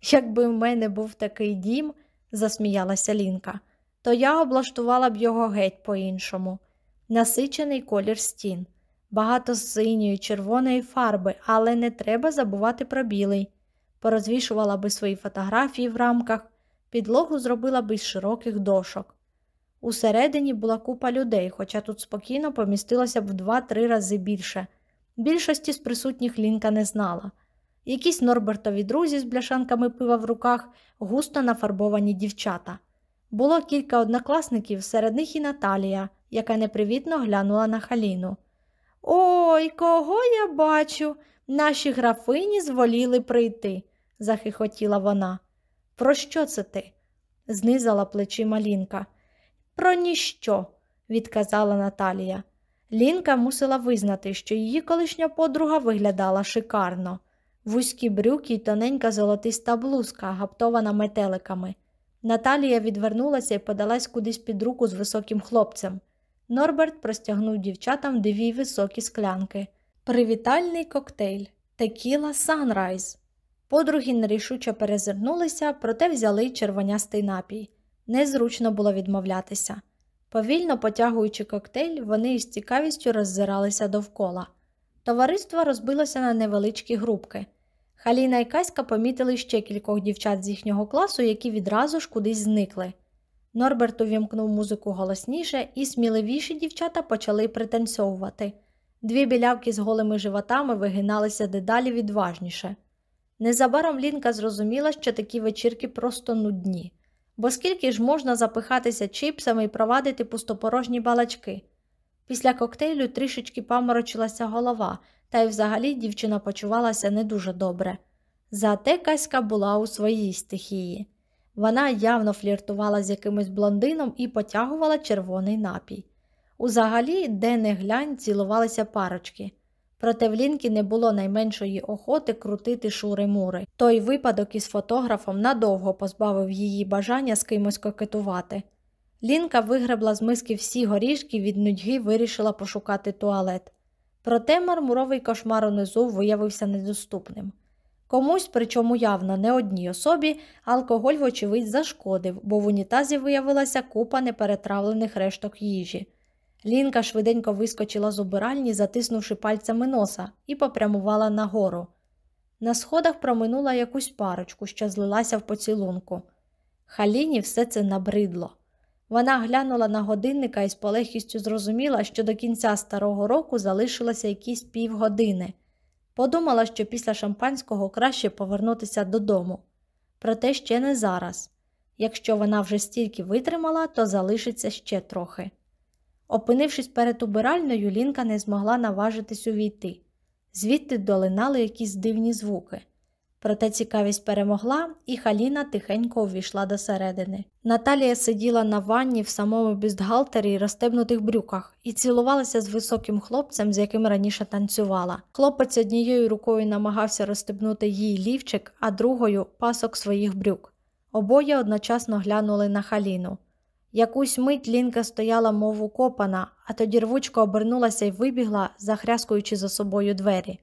Якби в мене був такий дім, засміялася Лінка, то я облаштувала б його геть по-іншому. Насичений колір стін, багато синьої, червоної фарби, але не треба забувати про білий. Порозвішувала би свої фотографії в рамках, підлогу зробила би з широких дошок. Усередині була купа людей, хоча тут спокійно помістилося б в два-три рази більше. Більшості з присутніх Лінка не знала. Якісь Норбертові друзі з бляшанками пива в руках, густо нафарбовані дівчата. Було кілька однокласників, серед них і Наталія, яка непривітно глянула на Халіну. Ой, кого я бачу? Наші графині зволіли прийти, захихотіла вона. Про що це ти? знизала плечима Лінка. Про ніщо, відказала Наталія. Лінка мусила визнати, що її колишня подруга виглядала шикарно. Вузькі брюки й тоненька золотиста блузка, гаптована метеликами. Наталія відвернулася і подалась кудись під руку з високим хлопцем. Норберт простягнув дівчатам дві високі склянки. Привітальний коктейль Текіла Санрайз. Подруги нерішуче перезирнулися, проте взяли червонястий напій. Незручно було відмовлятися. Повільно потягуючи коктейль, вони із цікавістю роззиралися довкола. Товариство розбилося на невеличкі групки. Халіна і Каська помітили ще кількох дівчат з їхнього класу, які відразу ж кудись зникли. Норберт увімкнув музику голосніше, і сміливіші дівчата почали пританцьовувати. Дві білявки з голими животами вигиналися дедалі відважніше. Незабаром Лінка зрозуміла, що такі вечірки просто нудні, бо скільки ж можна запихатися чипсами і провадити пустопорожні балачки. Після коктейлю трішечки паморочилася голова, та й взагалі дівчина почувалася не дуже добре. Зате Каська була у своїй стихії. Вона явно фліртувала з якимось блондином і потягувала червоний напій. Узагалі, де не глянь, цілувалися парочки. Проте в Лінки не було найменшої охоти крутити шури-мури. Той випадок із фотографом надовго позбавив її бажання з кимось кокетувати. Лінка вигребла з миски всі горішки від нудьги вирішила пошукати туалет. Проте мармуровий кошмар унизу виявився недоступним. Комусь, причому явно не одній особі, алкоголь, вочевидь, зашкодив, бо в унітазі виявилася купа неперетравлених решток їжі. Лінка швиденько вискочила з убиральні, затиснувши пальцями носа, і попрямувала нагору. На сходах проминула якусь парочку, що злилася в поцілунку. Халіні все це набридло. Вона глянула на годинника і з полегкістю зрозуміла, що до кінця старого року залишилося якісь півгодини. Подумала, що після шампанського краще повернутися додому. Проте ще не зараз. Якщо вона вже стільки витримала, то залишиться ще трохи. Опинившись перед убиральною, Лінка не змогла наважитись увійти. Звідти долинали якісь дивні звуки. Проте цікавість перемогла, і Халіна тихенько увійшла до середини. Наталія сиділа на ванні в самому бюстгальтері й розстебнутих брюках і цілувалася з високим хлопцем, з яким раніше танцювала. Хлопець однією рукою намагався розстебнути їй лівчик, а другою пасок своїх брюк. Обоє одночасно глянули на Халіну. Якусь мить Лінка стояла, мов укопана, а тоді рвучко обернулася і вибігла, захряскуючи за собою двері.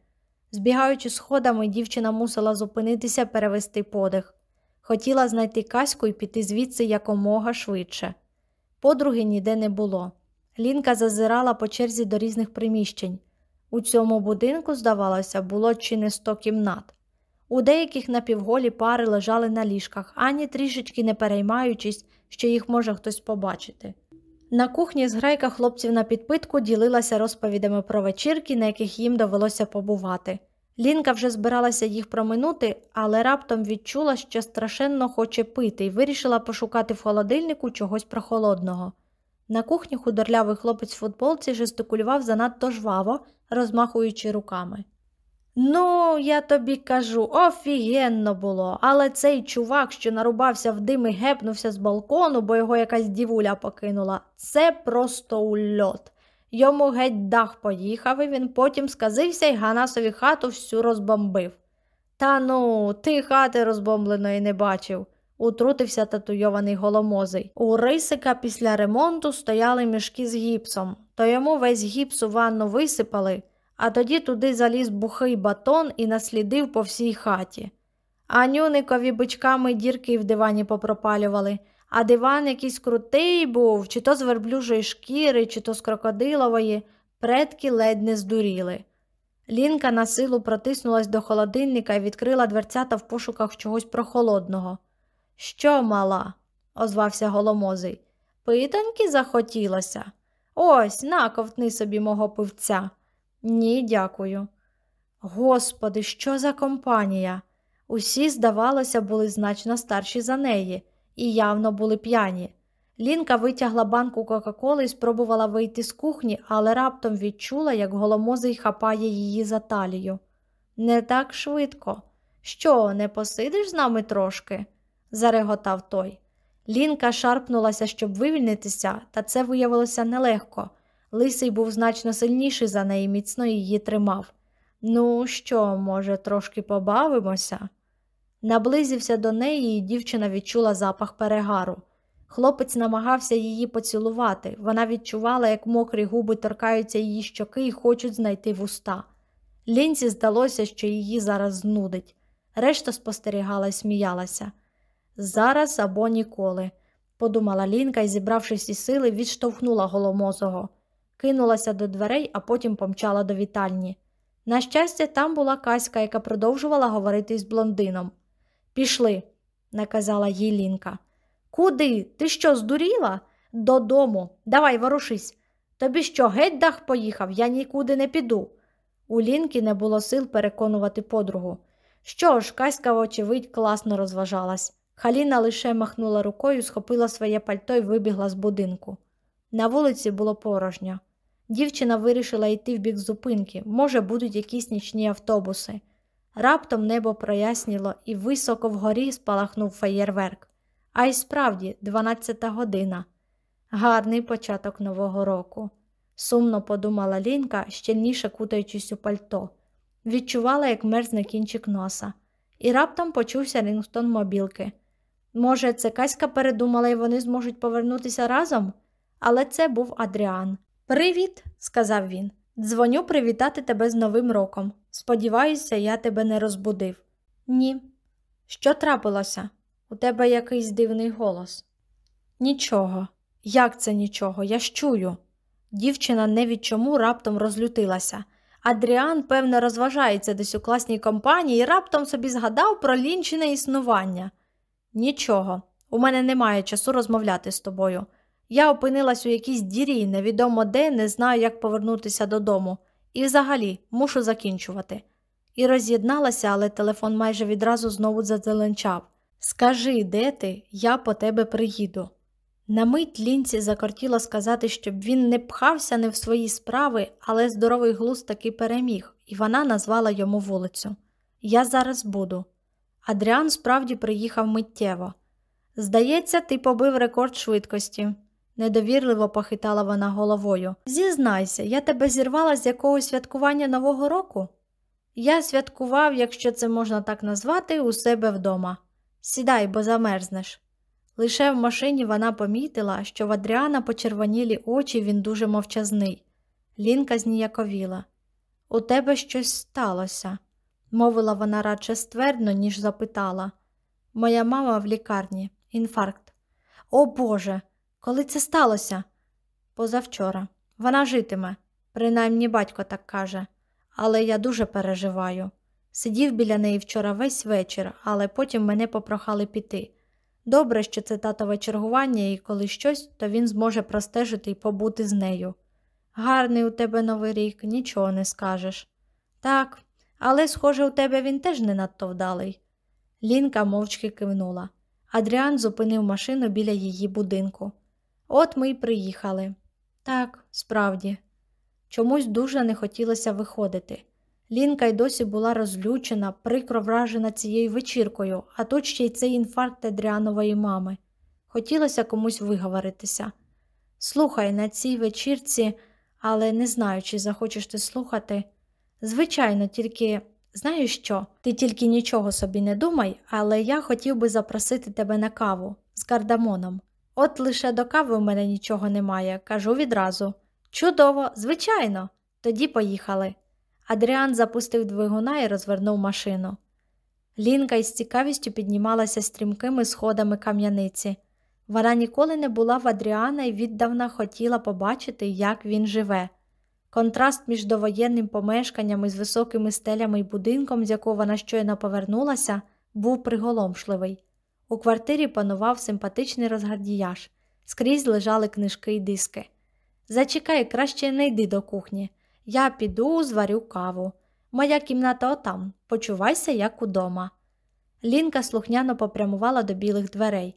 Збігаючи сходами, дівчина мусила зупинитися, перевести подих. Хотіла знайти каську і піти звідси якомога швидше. Подруги ніде не було. Лінка зазирала по черзі до різних приміщень. У цьому будинку, здавалося, було чи не сто кімнат. У деяких напівголі пари лежали на ліжках, ані трішечки не переймаючись, що їх може хтось побачити. На кухні зграйка хлопців на підпитку ділилася розповідами про вечірки, на яких їм довелося побувати. Лінка вже збиралася їх проминути, але раптом відчула, що страшенно хоче пити, і вирішила пошукати в холодильнику чогось прохолодного. На кухні худорлявий хлопець футболці жестикулював занадто жваво, розмахуючи руками. Ну, я тобі кажу, офігенно було, але цей чувак, що нарубався в дим і гепнувся з балкону, бо його якась дівуля покинула, це просто ульот. Йому геть дах поїхав, і він потім сказився і Ганасові хату всю розбомбив. Та ну, ти хати розбомбленої не бачив, утрутився татуйований голомозий. У рисика після ремонту стояли мішки з гіпсом, то йому весь гіпс у ванну висипали а тоді туди заліз бухий батон і наслідив по всій хаті. Анюникові бичками дірки в дивані попропалювали, а диван якийсь крутий був, чи то з верблюжої шкіри, чи то з крокодилової, предки ледь не здуріли. Лінка на силу протиснулась до холодильника і відкрила дверцята в пошуках чогось прохолодного. Що, мала? озвався голомозий. Питоньки захотілося. Ось наковтни собі мого пивця. Ні, дякую. Господи, що за компанія? Усі, здавалося, були значно старші за неї і явно були п'яні. Лінка витягла банку Кока-Коли і спробувала вийти з кухні, але раптом відчула, як голомозий хапає її за талію. Не так швидко. Що, не посидиш з нами трошки? зареготав той. Лінка шарпнулася, щоб вивільнитися, та це виявилося нелегко. Лисий був значно сильніший за неї, міцно її тримав. Ну, що, може, трошки побавимося? Наблизився до неї, і дівчина відчула запах перегару. Хлопець намагався її поцілувати. Вона відчувала, як мокрі губи торкаються її щоки і хочуть знайти вуста. Лінці здалося, що її зараз знудить. Решта спостерігала і сміялася. Зараз або ніколи, подумала Лінка і, зібравшись із сили, відштовхнула голомозого кинулася до дверей, а потім помчала до вітальні. На щастя, там була Каська, яка продовжувала говорити з блондином. Пішли, наказала їй Лінка. Куди? Ти що, здуріла? Додому. Давай ворушись. Тобі що, геть дах поїхав, я нікуди не піду. У Лінки не було сил переконувати подругу. Що ж, Каська, вочевидь, класно розважалась. Халіна лише махнула рукою, схопила своє пальто і вибігла з будинку. На вулиці було порожньо. Дівчина вирішила йти в бік зупинки, може, будуть якісь нічні автобуси. Раптом небо проясніло і високо вгорі спалахнув феєрверк. А й справді, дванадцята година. Гарний початок Нового року. Сумно подумала Лінка, щільніше кутаючись у пальто. Відчувала, як мерзне кінчик носа. І раптом почувся рінгтон мобілки. Може, це Каська передумала і вони зможуть повернутися разом? Але це був Адріан. Привіт, сказав він. Дзвоню привітати тебе з Новим роком. Сподіваюся, я тебе не розбудив. Ні. Що трапилося? У тебе якийсь дивний голос. Нічого. Як це нічого? Я ж чую. Дівчина не від чому раптом розлютилася. Адріан, певно, розважається десь у класній компанії і раптом собі згадав про лінчине існування. Нічого, у мене немає часу розмовляти з тобою. Я опинилась у якійсь дірі, невідомо де, не знаю, як повернутися додому. І взагалі мушу закінчувати. І роз'єдналася, але телефон майже відразу знову зазеленчав. Скажи, де ти, я по тебе приїду. На мить лінці закортіло сказати, щоб він не пхався не в свої справи, але здоровий глузд таки переміг, і вона назвала йому вулицю. Я зараз буду. Адріан справді приїхав миттєво. Здається, ти побив рекорд швидкості, недовірливо похитала вона головою. Зізнайся, я тебе зірвала з якогось святкування Нового року? Я святкував, якщо це можна так назвати, у себе вдома. Сідай, бо замерзнеш. Лише в машині вона помітила, що в Адріана почервонілі очі він дуже мовчазний. Лінка зніяковіла. У тебе щось сталося, мовила вона радше ствердно, ніж запитала. Моя мама в лікарні, інфаркт. О Боже, коли це сталося? Позавчора. Вона житиме, принаймні батько так каже, але я дуже переживаю. Сидів біля неї вчора весь вечір, але потім мене попрохали піти. Добре, що це татове чергування, і коли щось, то він зможе простежити і побути з нею. Гарний у тебе новий рік, нічого не скажеш. Так, але, схоже, у тебе він теж не надто вдалий. Лінка мовчки кивнула. Адріан зупинив машину біля її будинку. От ми й приїхали. Так, справді. Чомусь дуже не хотілося виходити. Лінка й досі була розлючена, прикро вражена цією вечіркою, а тут ще й цей інфаркт Адріанової мами. Хотілося комусь виговоритися. Слухай, на цій вечірці, але не знаю, чи захочеш ти слухати. Звичайно, тільки знаю що, ти тільки нічого собі не думай, але я хотів би запросити тебе на каву з кардамоном. От лише до кави в мене нічого немає, кажу відразу. Чудово, звичайно, тоді поїхали. Адріан запустив двигуна і розвернув машину. Лінка із цікавістю піднімалася стрімкими сходами кам'яниці. Вона ніколи не була в Адріана і віддавна хотіла побачити, як він живе. Контраст між довоєнним помешканням із високими стелями і будинком, з якого вона щойно повернулася, був приголомшливий. У квартирі панував симпатичний розгардіяж, скрізь лежали книжки й диски. Зачекай, краще не йди до кухні. Я піду, зварю каву. Моя кімната отам, почувайся, як удома. Лінка слухняно попрямувала до білих дверей.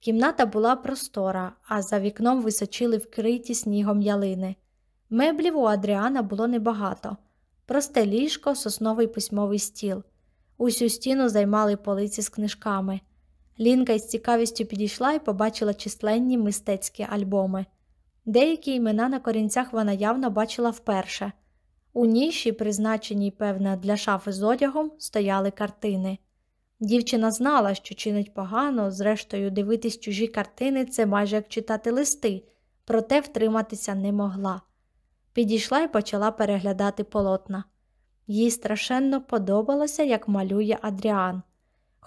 Кімната була простора, а за вікном височили вкриті снігом ялини. Меблів у Адріана було небагато просте ліжко, сосновий письмовий стіл. Усю стіну займали полиці з книжками. Лінка із цікавістю підійшла і побачила численні мистецькі альбоми. Деякі імена на корінцях вона явно бачила вперше. У ніші, призначеній, певне, для шафи з одягом, стояли картини. Дівчина знала, що чинить погано, зрештою, дивитись чужі картини це майже як читати листи, проте втриматися не могла. Підійшла і почала переглядати полотна. Їй страшенно подобалося, як малює Адріан.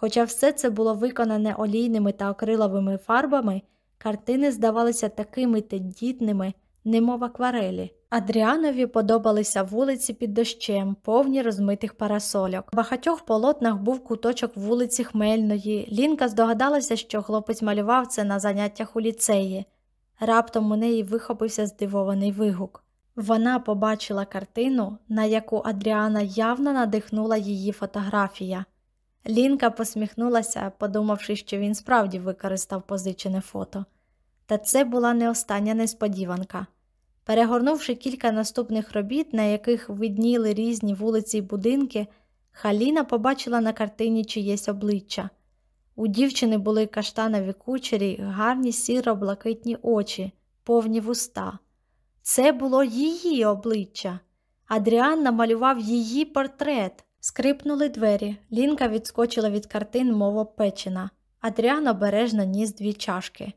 Хоча все це було виконане олійними та акриловими фарбами, Картини здавалися такими тендітними, немов акварелі. Адріанові подобалися вулиці під дощем, повні розмитих парасольок. В багатьох полотнах був куточок вулиці Хмельної. Лінка здогадалася, що хлопець малював це на заняттях у ліцеї. Раптом у неї вихопився здивований вигук. Вона побачила картину, на яку Адріана явно надихнула її фотографія. Лінка посміхнулася, подумавши, що він справді використав позичене фото. Та це була не остання несподіванка. Перегорнувши кілька наступних робіт, на яких видніли різні вулиці й будинки, Халіна побачила на картині чиєсь обличчя. У дівчини були каштанові кучері, гарні сіро-блакитні очі, повні вуста. Це було її обличчя. Адріан намалював її портрет. Скрипнули двері. Лінка відскочила від картин, мов опечена. Адріан обережно ніс дві чашки.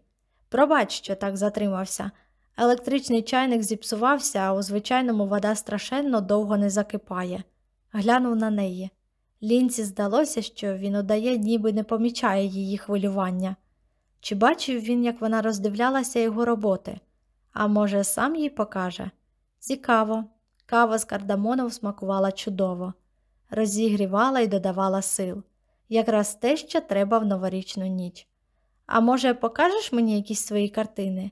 Пробач, що так затримався. Електричний чайник зіпсувався, а у звичайному вода страшенно довго не закипає. Глянув на неї. Лінці здалося, що він удає, ніби не помічає її хвилювання. Чи бачив він, як вона роздивлялася його роботи? А може, сам їй покаже? Цікаво. Кава з кардамоном смакувала чудово, розігрівала і додавала сил. Якраз те, що треба в новорічну ніч. А може, покажеш мені якісь свої картини?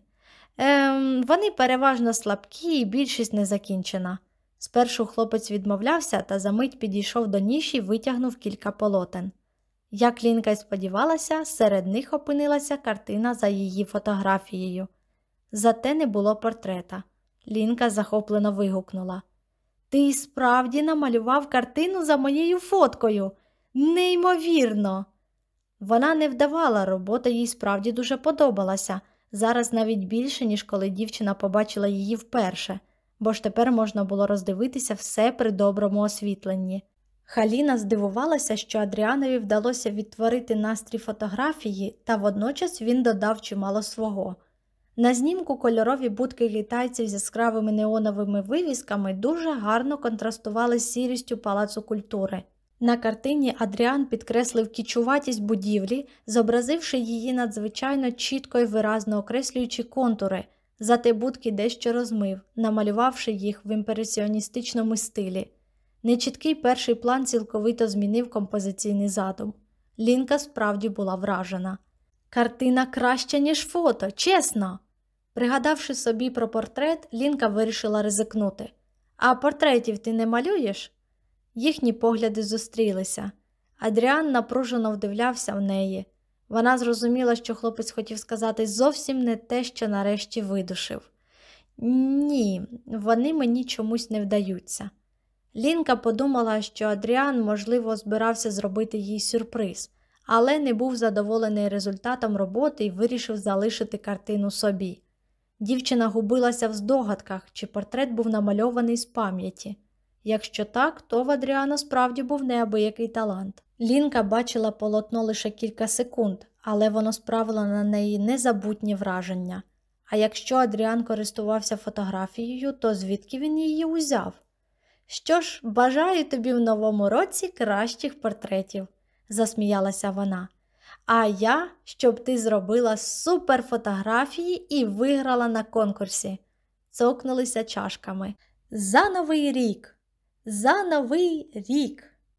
Ем, Вони переважно слабкі і більшість не закінчена. Спершу хлопець відмовлявся та за мить підійшов до ніші і витягнув кілька полотен. Як Лінка й сподівалася, серед них опинилася картина за її фотографією. Зате не було портрета. Лінка захоплено вигукнула. Ти справді намалював картину за моєю фоткою. Неймовірно. Вона не вдавала, робота їй справді дуже подобалася, зараз навіть більше, ніж коли дівчина побачила її вперше, бо ж тепер можна було роздивитися все при доброму освітленні. Халіна здивувалася, що Адріанові вдалося відтворити настрій фотографії, та водночас він додав чимало свого. На знімку кольорові будки літайців з яскравими неоновими вивісками дуже гарно контрастували з сірістю палацу культури. На картині Адріан підкреслив кічуватість будівлі, зобразивши її надзвичайно чітко і виразно окреслюючи контури, зате будки дещо розмив, намалювавши їх в імпресіоністичному стилі. Нечіткий перший план цілковито змінив композиційний задум. Лінка справді була вражена. Картина краща, ніж фото, чесно. Пригадавши собі про портрет, Лінка вирішила ризикнути. А портретів ти не малюєш? Їхні погляди зустрілися. Адріан напружено вдивлявся в неї. Вона зрозуміла, що хлопець хотів сказати зовсім не те, що нарешті видушив. Ні, вони мені чомусь не вдаються. Лінка подумала, що Адріан, можливо, збирався зробити їй сюрприз, але не був задоволений результатом роботи і вирішив залишити картину собі. Дівчина губилася в здогадках, чи портрет був намальований з пам'яті. Якщо так, то в Адріана справді був неабиякий талант. Лінка бачила полотно лише кілька секунд, але воно справило на неї незабутні враження. А якщо Адріан користувався фотографією, то звідки він її узяв? Що ж, бажаю тобі в новому році кращих портретів, засміялася вона. А я, щоб ти зробила суперфотографії і виграла на конкурсі. Цокнулися чашками. За новий рік! За новий рік!